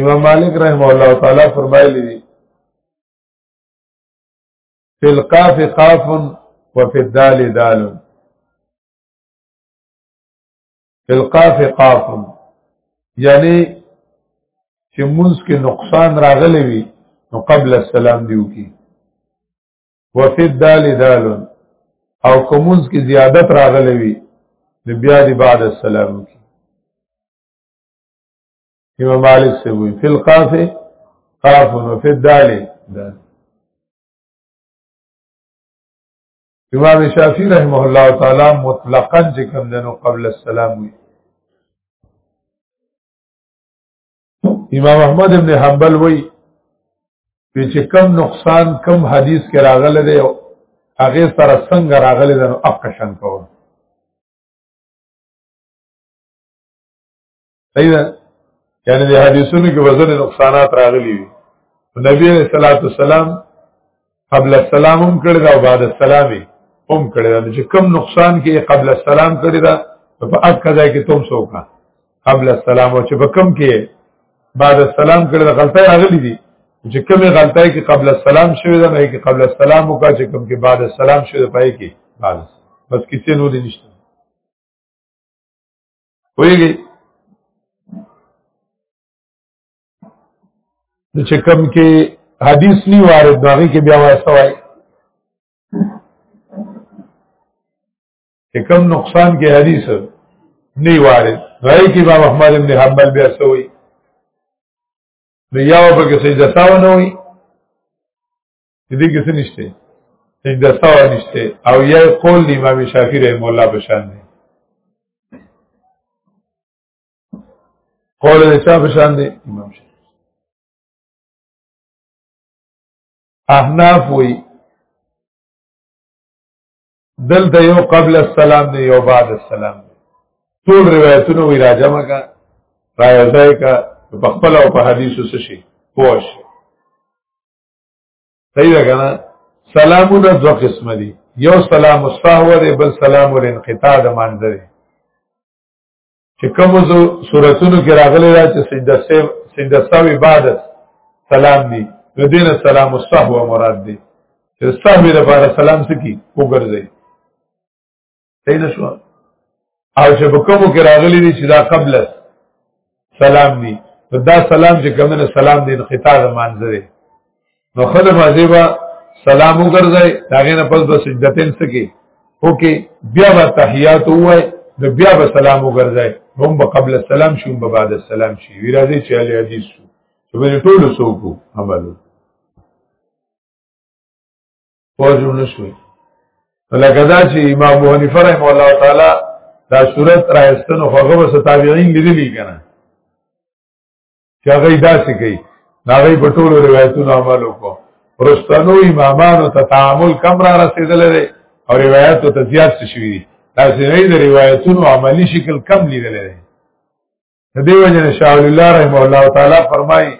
امام مالک رحمه الله تعالی فرمایلی دي فی القاف قاف وفي الدال دال القاف قاف یعنی چې منس کې نقصان راغلی وي نو قبل السلام دیو کی وفي الدال دال او کومز کې زیادت راغلی وي نو بیا دی بعد السلام کی امام مالک سے وی فی القاف قاف وفي الدال دال امام شافعی رحمه الله تعالی مطلقاً چې کوم دنو قبل السلام وی امام احمد ابن حنبل وی چې کم نقصان کم حدیث کې راغله دی هغه سره څنګه راغله ده نو اقشن کوو صحیح ده یعنی د حدیثونو کې وزن نقصانات راغلي دي نبی علیہ الصلوۃ والسلام قبل السلام هم کړی دا او بعد السلام هم کړی دا چې کم نقصان کې قبل السلام کړی دا په اک ځای کې تم سوکا قبل السلام او چې په کم کې بعد السلام کړی دا غلطه راغلي دي چې کومه غلطه کې قبل السلام شوی دا نه کې قبل السلام او کا چې کوم کې بعد السلام شوی دا پای کې بعد بس کیسه نو دي نشته ویږي چې کوم کې حدیث نی وارد باغی کې بیا واسوای چې کوم نقصان کې حدیث نی وارد راي کې امام احمد بن حنبل بیا سوی نو یاو په کې سجده ساو نه وي دې کې څه نشته سجده سوا نشته او یا قول د امام شافعي رحم الله په شان دی قول د چا په شان دی امام شافعي احناف وی دلته یو قبل السلام دی یو بعد السلام دی ټول روایتونه وی راجمه کا راځای کا په خپل او په حدیثو سشي پوښ صحیح ده کنه سلامونه دو قسم دي یو سلام السهو دی بل سلام الانقطاع د مانځ دی چې کوم زو سوراتونو کې راغلي دا چې سجده سیو سجده سیو عبادت سلام دی نو دینه سلام السهو مراد دی چې سهو لپاره سلام سکی وګرځي صحیح نه شو او چې په کومو کې راغلي دي چې دا قبل سلام دي دا سلام چې کوم نه سلام دي انقطاع د مانځري نو خدای مازی با سلام وګرځي داغه نه پس به سجدتین سکی اوکي بیا به تحیات وای نو بیا به سلام وګرځي هم به قبل السلام شي هم به بعد السلام شي وی راځي چې علی حدیث شو چې ټول سوکو عملو پوجو نشوي لکه دا چې امام ابو حنیفه رحم الله تعالی دا صورت را استنو هغه وس تابعین لیدلی کنه چې هغه داسې کوي هغه په ټولو روایتونو عمل وکړو پرستانو امامانو ته تعامل کم را رسیدل لري او روایتو ته زیات شوی دي تاسو نه د روایتونو عملی شکل کم لیدل لري د دې وجه نه شاول الله رحم الله تعالی فرمایي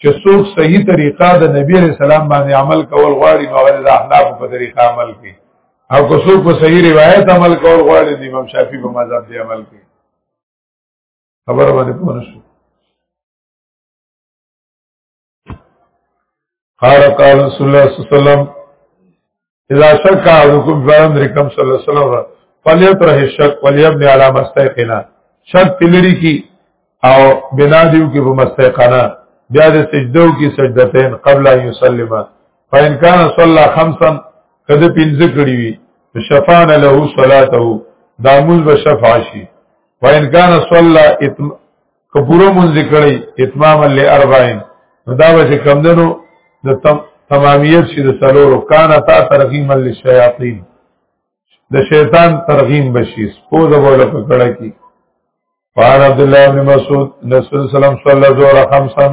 چې څوک صحیح طریقه د نبی عليه السلام باندې عمل کول غواړي نو هغه د احناف په طریقه عمل کوي او که څوک په صحیح روایت عمل کول غواړي د امام شافعي په مذهب دی عمل کوي خبره باندې پوه شو قال قال رسول الله صلی الله علیه وسلم اذا شك احدكم فلم رکم صلی الله علیه وسلم فلیتره الشک ولیبنی علی مستیقنا شک تلری کی او بنا دیو کی په مستیقنا بیا د سجدو کی سجدتین قبل ان یسلم فان کان صلى خمسا کده پنځه کړی وی شفان له صلاته دا موږ به شفاعشی وان کان صلى که پوره مونږ کړی اتمام له اربعین نو دا به کم دنو د تمامیت شي د سلورو کان تا ترغیم للشیاطین د شیطان ترغیم بشي سپو د بوله په کړه کی قال عبد الله بن مسعود رسول الله صلی الله علیه وسلم خمسن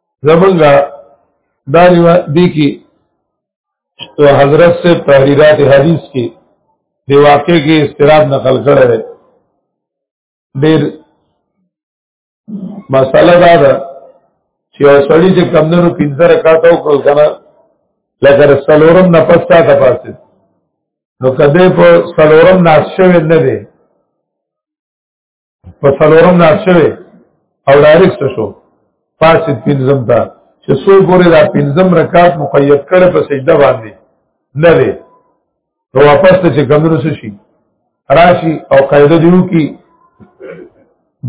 زمونږه دا دی کې تو حضرت سے تحریرات حدیث کې دی واقع کې استراب نقل کړی دی ډېر مسله دا ده چې سړی چې کمندونو پنځه رکعات او کړو کنه لکه سلورم نه پس تا ته پاسه نو کده په سلورم ناس شوی نه دی په څلورم نه شوی او ډایرکټ شو فاسد پنځم ته چې څو ګورې دا پنځم رکعت مقید کړي په سجده باندې نه دی نو واپس ته چې کمونو شي راشي او قاعده دیو کی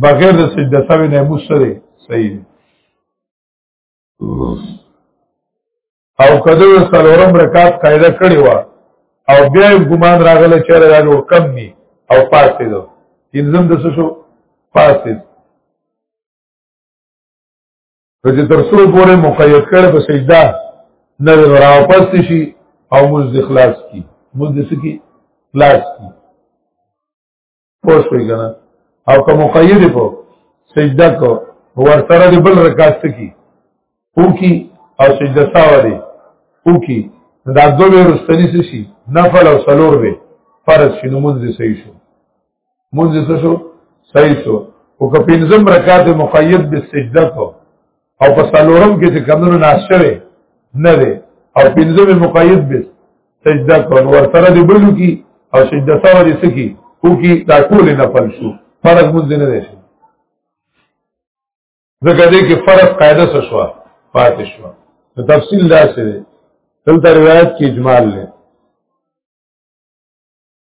بغیر د سجده سوي نه مو سره صحیح او کده د سلورم رکعت قاعده کړی و او بیا ګمان راغله چې را جوړ کم ني او پاتې دو انزم د څه شو پاتې نو چې تر څو پورې مقید کړي په سجده نه راوپس شي او مز اخلاص کی مز سکی اخلاص کی پوه شوي که نه او که مقید په سجده کو ور سره د بل رکعت سکی او کی او سجده ساوري او کی دا دوه ورستنی شي نفل او سلور به فرض شنو منځ صحیح شو منځ شو صحیح شو او که پنځم رکعت مقید بالسجده کو او په سلورم کې چې کمونو ناس شوه نه دی او پنځمه مقید به سجده کول ورسره دی بلو کی او سجده سره دي سکی او کی دا ټول نه فل شو فرض مونږ نه دی ځکه دې کې فرض قاعده څه شو پاتې شو نو تفصیل دا څه دی دلته روایت کې اجمال نه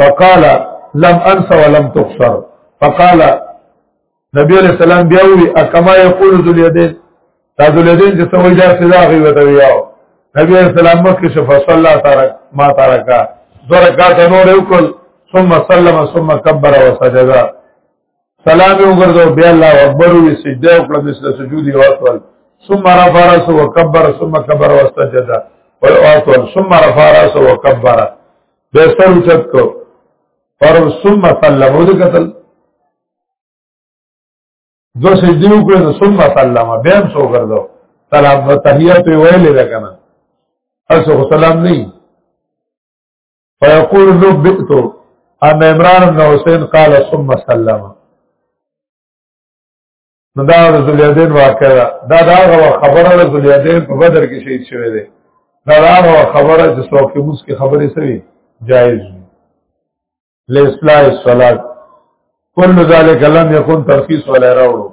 وقال لم انس ولم تخسر فقال نبی علیہ السلام بیا وی اکما یقول ذل یدین دا ذل یدین چې سوي دا سزا غي وته یو نبی علیہ السلام مخکې شفا صلی الله تعالی ما ترکا دو رکعات نور وکړ ثم سلم ثم كبر وسجد سلام یې وګرځاو بیا الله اکبر وی سجده او کړه مثله سجود یې وکړ ثم رفع راسه وكبر ثم كبر واستجد واطول ثم رفع راسه وكبر به سر چت کو پر ثم سلم ود قتل دو سجدی وکړه ثم سلم بیا هم سو ګرځاو سلام تحیات ویلې ده کنه اسو سلام نه فيقول نبئت ان عمران بن حسين قال ثم سلم نو دا رسول یادین واقع دا دا دا خبره رسول یادین په بدر کې شهید شوی دی دا دا خبره چې څوک موږ کې خبرې سوي جائز دي لاسلاء الصلاه كل ذلك لم يكن ترخيص ولا راوړو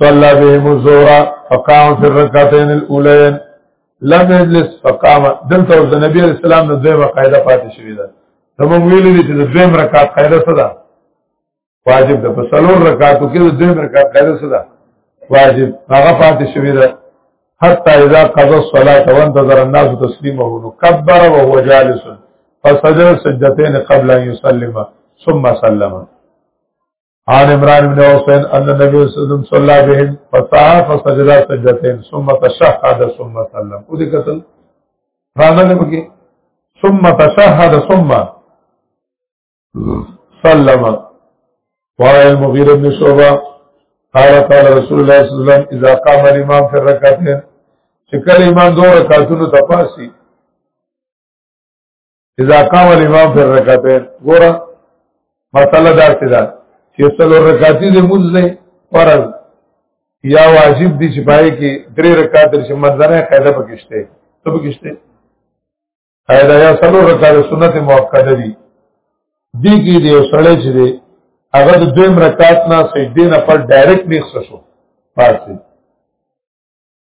صلى بهم الظهر فقام في الركعتين الاولين لم يجلس فقام دلته د نبی عليه السلام د دویمه قاعده پاتې شوې ده نو موږ ویلي دي چې د دویم رکعت قاعده څه ده واجب ده په څلور رکعاتو کې د دویم رکعت قاعده څه ده واجب هغه پاتې شوې ده حتى اذا قضى الصلاه وانتظر الناس تسليمه نو كبر وهو جالس فسجد سجدتين قبل ان يسلم ثم سلم عن عمران بن حسين ان النبي صلى الله عليه وسلم صلى بهم فسعى فسجد سجدتين ثم تشهد ثم سلم ودي قتل راغله بګي ثم تشهد ثم سلم وقال المغيرة بن شعبة قال قال رسول الله صلى الله عليه وسلم اذا قام الامام في الركعتين شکل امام دو رکعتونو تپاسی اذا قام الامام في الركعتين ګوره مسله دا څه ده چې څلور رکعاتي د موز نه فرض یا واجب دي چې پای کې درې رکعات د منځنه قاعده پکشته ته پکشته قاعده یا څلور رکعات سنت موقته دي دي کې دی وسړی چې دی هغه د دویم رکعات نه سجدې نه پر ډایرکټ نیخ شو پاتې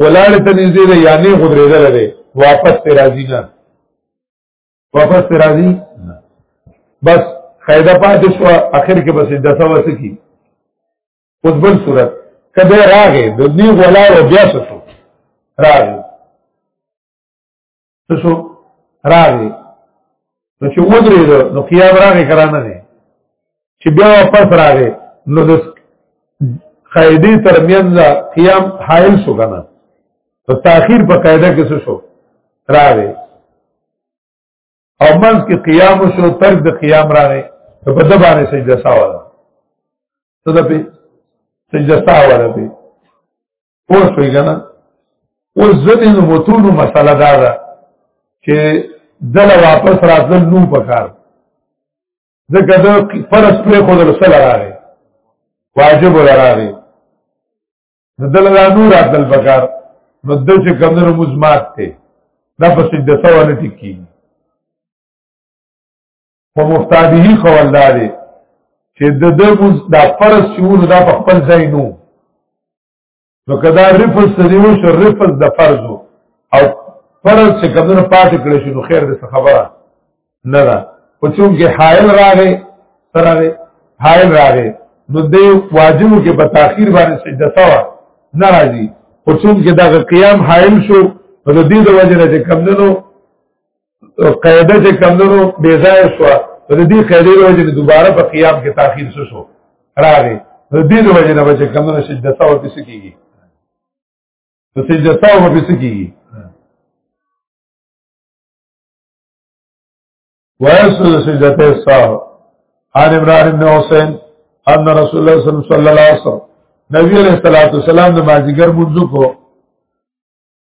ولاړ ته نږدې ده یا نه غدرېدل ده واپس ته راځي نه واپس ته راځي بس قاعده پاتې شو اخر کې بس د سوا سکی اوس بل صورت کله راغې د دې ولاړ بیا شو راغې څه شو راغی نو چې ودرېدو نو قیام راغی کرا نه دی چې بیا واپس راغی نو د قاعده ترمنځ قیام حائل شو کنه په تاخير په قاعده کې څه شو راغی او منځ کې قیام شو تر د قیام راغی په بده باندې سجده ساواله څه ده په سجده ساواله په پوه شوي که نه اوس ځینې د متونو مسله دا ده چې دله واپس راتلل نوم په کار ځکه د فرض پرې خو در سره راغی واجب ول راغی نو دله دا نور راتلل په کار نو د چې کمنو مزمات ته دا په سجده سوال ټکی په مفتاده قول دا دی چې د د موز دا فرض چې ونه دا په خپل ځای نو نو کدا رفض سدیو شو رفض د فرض او فرض چې کمنو پاتې کړی شي نو خیر دې خبره نه ده او چې کې حائل راغی سره حائل راغی نو دې واجبو کې په تاخير باندې سجده سوا ناراضي او چې دا قیام حائل شو نو دې د وجه نه چې کمنو قاعده چې کمندونو بې ځای شو په دې قاعده له وجې دوباره په قیام کې تاخير شو راغی د دې له وجې نه چې کمندونو سجده تاو کې سکیږي د سجده تاو کې سکیږي ويسجد سجدته السهو عن عمران بن حسين ان رسول الله صلى الله عليه وسلم نبی علیہ الصلوۃ والسلام د ماجیګر منځو کو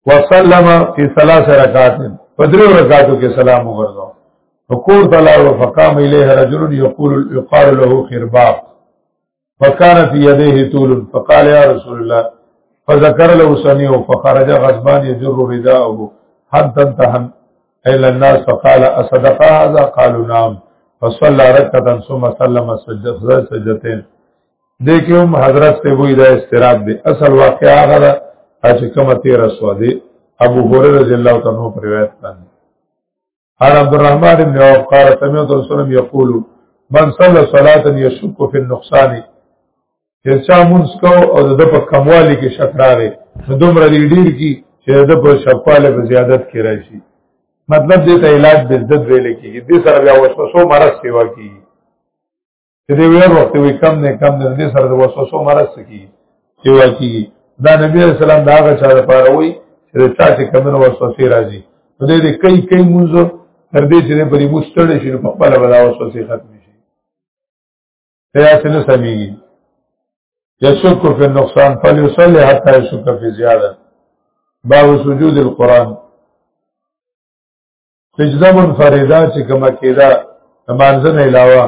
وسلم فی ثلاث رکعات پدری رکعاتو کې سلام وګرځو فقور طلعوا فقام إليه رجل يقول يقال له خرباق فكان في يديه طول فقال يا رسول الله فذكر له سنيه فخرج غضبان يجر رداءه حتى انتهى إلى الناس فقال أصدق هذا قالوا نعم فصلى ركعة ثم سلم سجدتين دې کې هم حضرت ته وې دا استراب دی اصل واقعا هغه ده چې کومه تیر سو دی ابو هريره رضی الله تعالی عنہ پر روایت باندې عن عبد الرحمن بن عوف قال سمعت رسول الله يقول من صلى صلاه يشك في النقصان چې چا مونږ کو او د په کموالي کې شک راغی نو دومره دی ډیر کی چې د په شکواله په زیادت کې راشي مطلب دې ته علاج د عزت ویل کېږي دې سره بیا وسوسو مرض سیوا کیږي چې دی ویر وخت وي کم نه کم نه دې سره د وسوسو مرز کی چې واکي دا نبی صلی الله علیه وسلم دا هغه چا لپاره وي چې د چا چې کمنو وسوسې راځي نو دې کوي کوي مونږ تر دې چې په دې مستړ شي په خپل ولا وسوسې ختم شي یا څنګه سميږي يشك في النقصان فليصلي حتى يشك في زياده باب سجود القران سجده منفرده چې کومه کېده مانځه نه علاوه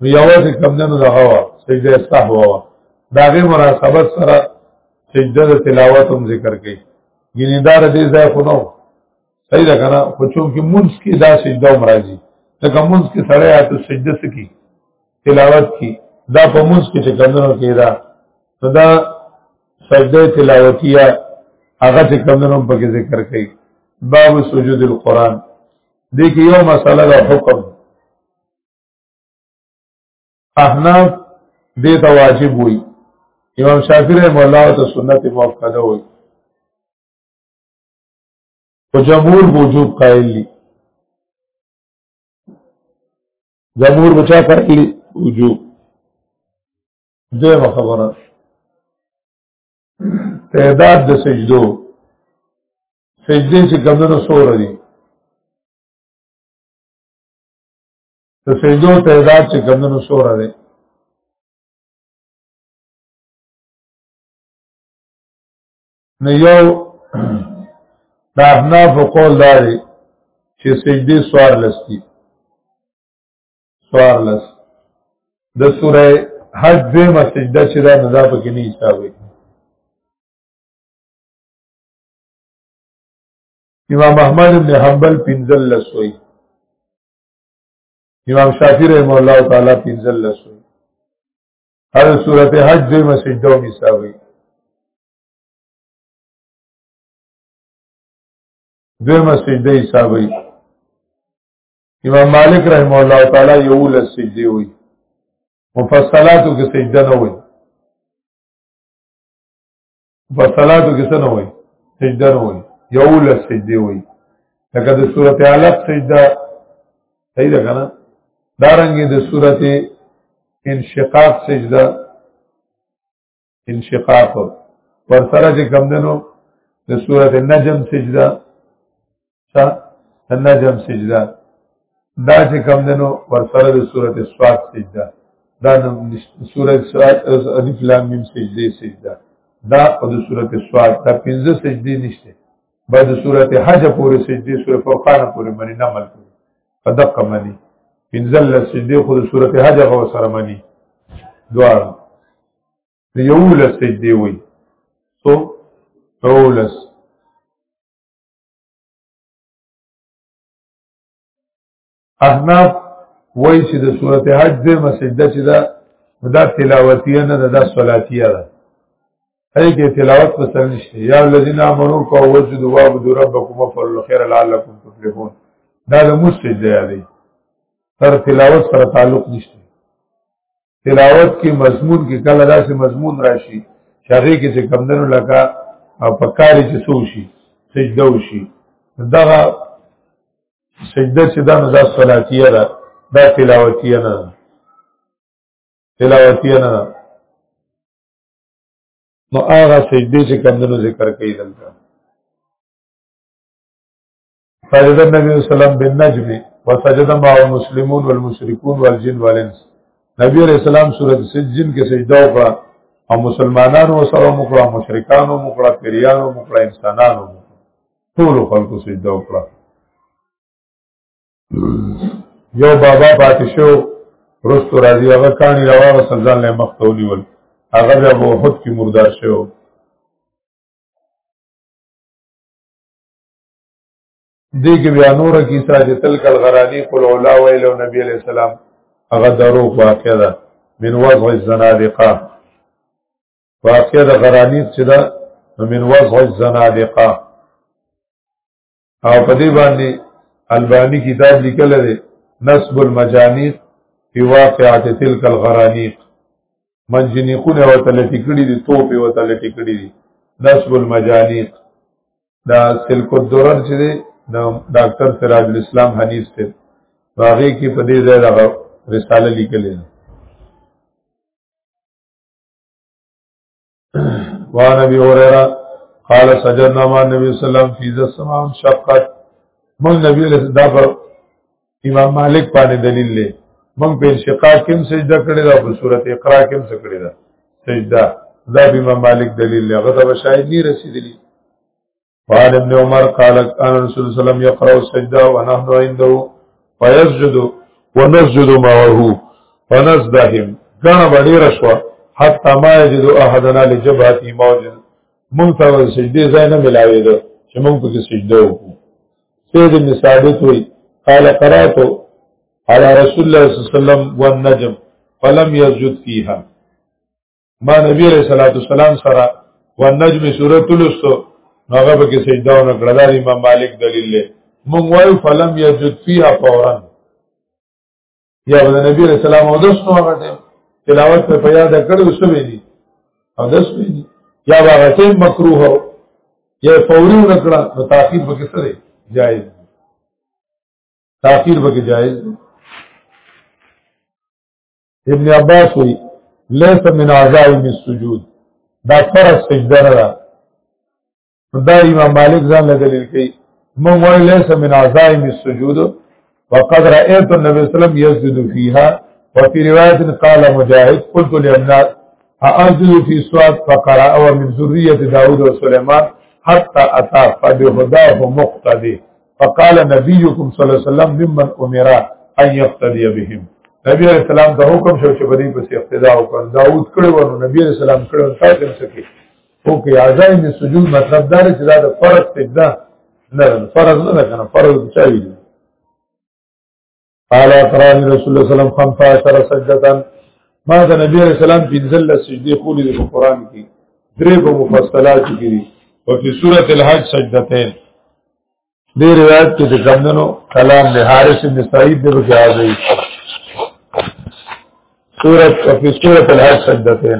نو یوازې کمدنو دغه وه سجده سهو وه د هغې مناسبت سره سجده د تلاوت هم ذکر کوي ګینې دا د دې ځای خو نه و صحیح ده که نه خو چونکې مونځ کې دا سجده هم راځي ځکه مونځ کې سړی آته سجده څه کي تلاوت کي دا په مونځ کې چې کمدنو کېده نو دا سجده تلاوتیه هغه چې کمونو په کې ذکر کړي باب سجود القرآن دې کې یو مسله د حکم احناف دې ته واجب وي امام شافعي رحم الله ته سنت موقته وي او جمهور وجوب قائل دي جمهور بچا کړی وجوب دیمه خبره تعداد د سجدو سجدې چې کمونو سور دي د سجدو تعداد چې کمونو سور دي نو یو د احناف قول داري چې سجدي سوار لستی سوار لس د سوره حج دویمه سجده چې دا ندا پکې نه حسابوي امام احمد ابن حنبل پنځل لسوي امام شافعي رحم الله تعالی پنځل لسوي هر سورته حج دویمه سجده او حسابوي دویمه سجده حسابوي امام مالک رحم الله تعالی یو لس سجدی وی مفصلاتو کې سجده نه وی مفصلاتو کې څه نه وی سجده نه وی یو لس سجدی وی لکه د سورته علق سجده صحیح ده کنه دارنګه د سورته انشقاق سجده انشقاق ور سره چې کم دنو د سورته نجم سجده تا نجم سجده دا چې کم دنو ور سره د سورته سواد سجده دا د سورته سواد الف لام میم سجده سجده دا او د سورته سواد دا پنځه سجدي نشته بعد سورته حج پورې سجدي سورته فرقان پورې باندې نه مل کوي په دقه باندې پنځل سجدي خو د سورته حج غو سره باندې دواړه یولس سجدی وی سو یولس احناف وای چې د سورته حج د مسجده چې دا دا تلاوتیه نه ده دا صلاتیه ده هي کې تلاوت په سر نشته یا الذین آمنو کو وجد وعبد ربکم وفعلوا الخير لعلکم تفلحون دا د مسجد دی تر تلاوت سره تعلق نشته تلاوت کې مضمون کې کله داسې مضمون راشي چې هغه کې چې کمندونو لکه او پکاري چې سو شي سجده وشي دا سجده چې دا مزه صلاتیه ده دا تلاوتیه نه ده تلاوتیه نه ده نو هغه سجده چې کمندونو ذکر کوي دلته فاذا النبي صلى الله عليه وسلم بالنجم وسجد مع المسلمون والمشركون والجن والانس نبی علیہ السلام سورۃ سجن کې سجده وکړه او مسلمانانو سره مخړه مشرکانو مخړه پیریانو مخړه انسانانو ټول خلکو سجده وکړه یو بابا پاتې شو رستو راځي هغه کانی راوغه سلزان له مخ ته ونیول هغه بیا په وحد کې مردار شو دې کې بیا نور کیسه چې تل کل غرانی قل اولا ویل او نبی علی السلام هغه درو واقع ده من وضع الزنادقه واقع ده غرانی چې ده من وضع الزنادقه او په دې باندې البانی کتاب لیکل دی نسب المجانیق فی واقعات تلک الغرانیق منجنیقونه وتلټی کړي دي توپې وتلټی کړي دي نسب المجانیق دا سلک الدرر چې دی د ډاکټر سراج الاسلام حنیف ته باغې کې په دې ځای دغه رساله لیکلې ده وان ابي هريره قال سجدنا مع النبي صلى الله عليه وسلم في ذا السماء شقت من نبی له دا پر امام مالک باندې دلیل لې موږ په انشقاق کې هم سجده کړې ده او په صورت اقرا کې هم سجده کړې ده سجده دا امام مالک دلیل لې هغه ته شاید نه رسیدلی قال ابن عمر قال كان رسول الله صلى الله عليه وسلم يقرأ السجدة ونحن عنده فيسجد ونسجد معه ونزدهم كان بدير شوا حتى ما يجد أحدنا لجبهته موجد مونږ ته سجدي ځای نه ملاوي ده چې مونږ په سجده وکړو سید ابن ثابت وی قال قراتو على رسول الله صلی الله علیه وسلم والنجم فلم يسجد فيها ما نبی علیہ الصلوۃ والسلام سره والنجم سورۃ لستو هغه به کې سجده ونه کړل دا امام مالک دلیل له مونږ وایو فلم یجد فیها فورا یا د نبی رسول الله او داس نو هغه ټیم تلاوت په یاد کړو سمې دي او داس په دي یا هغه ټیم مکروه او یا فوري نکړه نو تاخير به کسره جائز تاخير به جائز ابن عباس وی ليس من عزائم السجود دا فرض سجده نه دا امام مالک ځان له دلیل کوي من وای ليس من عزائم السجود وقد رايت النبي صلى الله عليه وسلم يسجد فيها وفي روايه قال مجاهد قلت لابنات اسجد في سواد فقرا او من ذريه داوود وسليمان حتى اتى فبهداه مقتدي فقال نبيكم صلى الله عليه وسلم ممن امر ان يقتدي بهم نبی علیہ السلام ته حکم شو چې بدی پسې اقتدا وکړ داوود کړو نو نبی علیہ السلام کړو تاسو هم سکی او کې اعضاء د سجود مطلب دا چې دا د فرض سجده نه ده فرض نه ده کنه فرض چا وی دي قال اقران رسول الله صلی الله علیه وسلم 15 سجده ما د نبی رسول الله پنځل سجدي خولې د قران کې درې په مفصلات کې دي او په سورۃ الحج سجدتين دې روایت کې چې کمندونو کلام له حارث بن سعید د بګه راځي سورۃ فی سورۃ الحج سجدته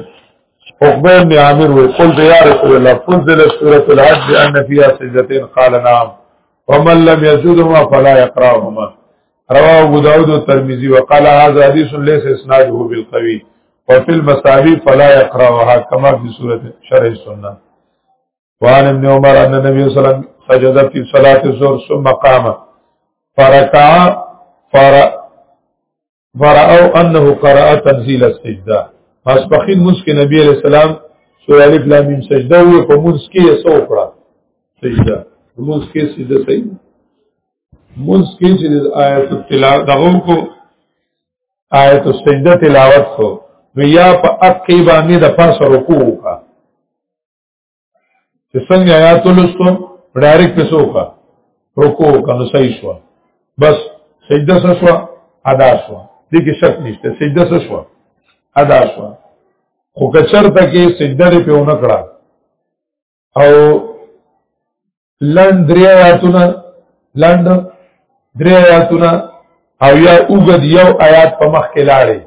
عقبہ بن عامر وی قل یا رسول الله فضل سورۃ الحج ان فیها سجدتين قال نعم ومن لم يسجدهما فلا يقراهما رواه ابو داود والترمذي وقال هذا حديث ليس اسناده بالقوي وفي المصابيح فلا يقراها كما في سوره شرح السنه وان ابن عمر ان النبي صلى الله عليه وسلم سجد في صلاه الظهر ثم قام فركع فر فرأوا انه قرأ تنزيل السجده پس بخین موس کې نبی عليه السلام سورہ الف لام میم سجده وی په موس کې یې سو کړه سجده موس کې سجده صحیح موس کې چې آیت تلاوت دغه کو آیت السجده تلاوت کو نو یا په اکی باندې د پاسه رکوع وکا چې څنګه آیات ولستو ډایرک په سوکا رکو کنو صحیح شو بس سجده شو ادا شو دې کې شک نشته سجده شو ادا شو خو کچر ته کې سجده په ونه کړه او لند درې آیاتونه لند درې آیاتونه او یا اوګد یو آیات په مخ کې لاړې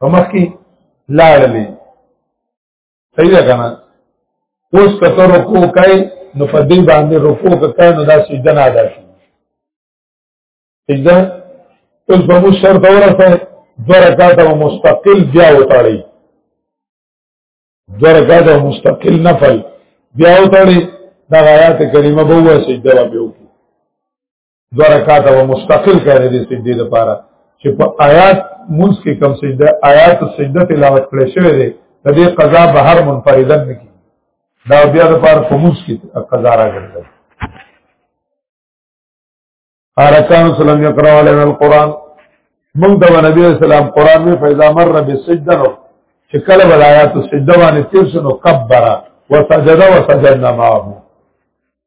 په مخ کې لاړلې صحیح ده کنه اوس کته رکوع کوي نو په دې باندې رکوع کوي نو دا سجده نه ادا شي سجده اوس به مو شرط ورته دوه رکعات مستقل بیا وتاړي دوه رکعات مستقل نفل بیا وتاړي دا آیات کریمه به وسجده به وکړي دو رکعات او مستقل کړی دی سجدي د پاره چې په آیات مونږ کې کم سجده آیات سجده تلاوت کړی شوی دی د دې قضا بهر منفردن نه کی دا بیا د پاره په مونږ کې قضا راغلی ارکان سلام یقرا علینا القران موږ د نبی اسلام قران می فیضا مر بالسجده نو چې کله ولایات السجده باندې تیر شنو کبر وسجد وسجدنا معه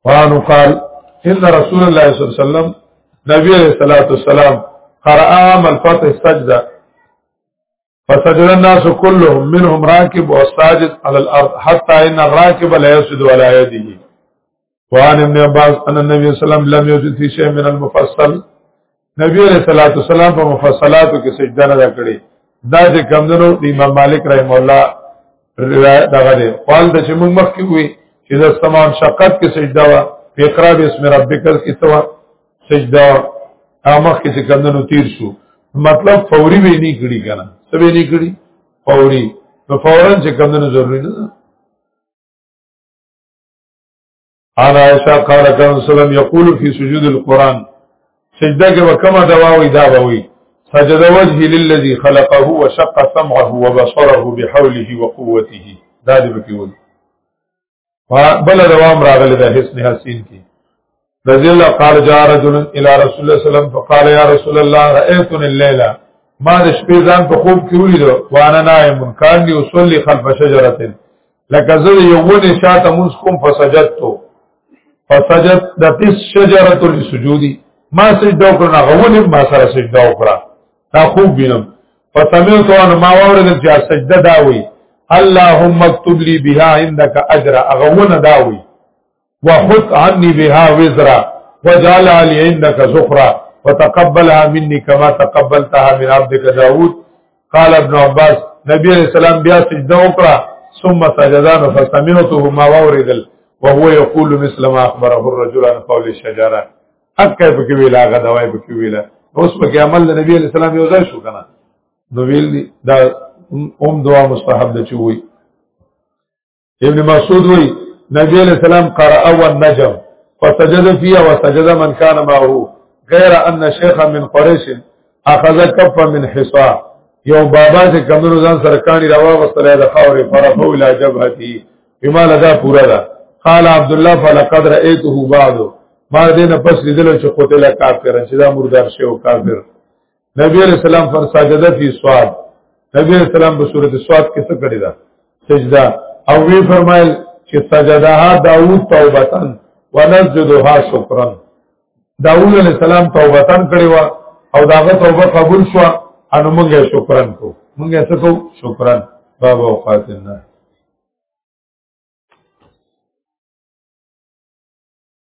قرآن قال ان رسول الله صلی الله علیه وسلم نبی علیہ الصلوۃ والسلام قرأ الفتح سجده فسجد الناس كلهم منهم راكب وساجد على الارض حتى ان الراكب لا يسجد ولا يده وعن ابن عباس ان النبي صلى الله عليه وسلم لم يسجد في شيء من المفصل نبی علیہ الصلوۃ والسلام په مفصلاتو کې سجده نه کړې دا چې کمندونو د امام مالک رحم الله روایت دغه دی قال د چې موږ مخکې وي چې د سمان شقت کې سجده وا په اقرا بسم ربک کې سوا سجده امخ کې چې کمندونو تیر شو مطلب فوري به نه کړی کنه څه به نه کړی فوري نو فورا چې کمندونو ضروری نه انا عائشہ قال كان وسلم يقول في سجود القران سجده کې وکما دواوي دا ووي سجد وجه للذي خلقه وشق سمعه وبصره بحوله وقوته دا دې بکول بل دوام راغله د حسن حسین کې رضی الله قال جاء رجل الى رسول الله صلى الله عليه وسلم فقال يا رسول الله رايتني الليله ما د شپې ځان په خوب کې ولیدو وانا نائم کان دی اصلي خلف شجره لکه زه یو ونې شاته موږ کوم فسجدتو فسجد د تیس شجرۃ للسجود ما سجده وکړه هغه ونې ما سره سجده وکړه دا خوب وینم فسمعت ان ما اوردل چې سجده دا وی اللهم اكتب لي بها عندك اجر هغه ونه دا وی وخذ عني بها وزرا وجعل لي عندك زخرا وتقبلها مني كما تقبلتها من عبدك داود قال ابن عباس نبی علیہ السلام بیا سجده وکړه ثم سجدان فسمعته ما وردل وهو يقول مثل ما اخبره الرجل عن قول الشجره اکه په کې ویلا غدوای په کې ویلا اوس په کې عمل د نبی علیہ السلام یو ځای شو کنه نو ویل دا اوم دعا مستحب ده چې وي ابن مسعود وی نبی علیہ السلام قرأ والنجم فسجد فيها وسجد من كان معه غير ان شيخا من قريش اخذ كفا من حصا یو بابا چې کمنو ځان سره کانی راوا وسره د خاورې فرفو الى جبهتي بما لدا پورا دا قال عبد الله فلقد رايته بعد ما دې نه پس لیدل چې قتل کافر چې دا مردار شو کافر نبی علیہ السلام پر ساجده فی سواد نبی علیہ السلام په صورت سواد کې څه کړی دا سجده او وی فرمایل چې سجدها داوود توبتن ونسجدها شکرا داوود علیہ السلام توبتن کړی و او داغه توبه قبول شو ان موږ شکرا کو موږ څه کو شکرا بابا وقاتنا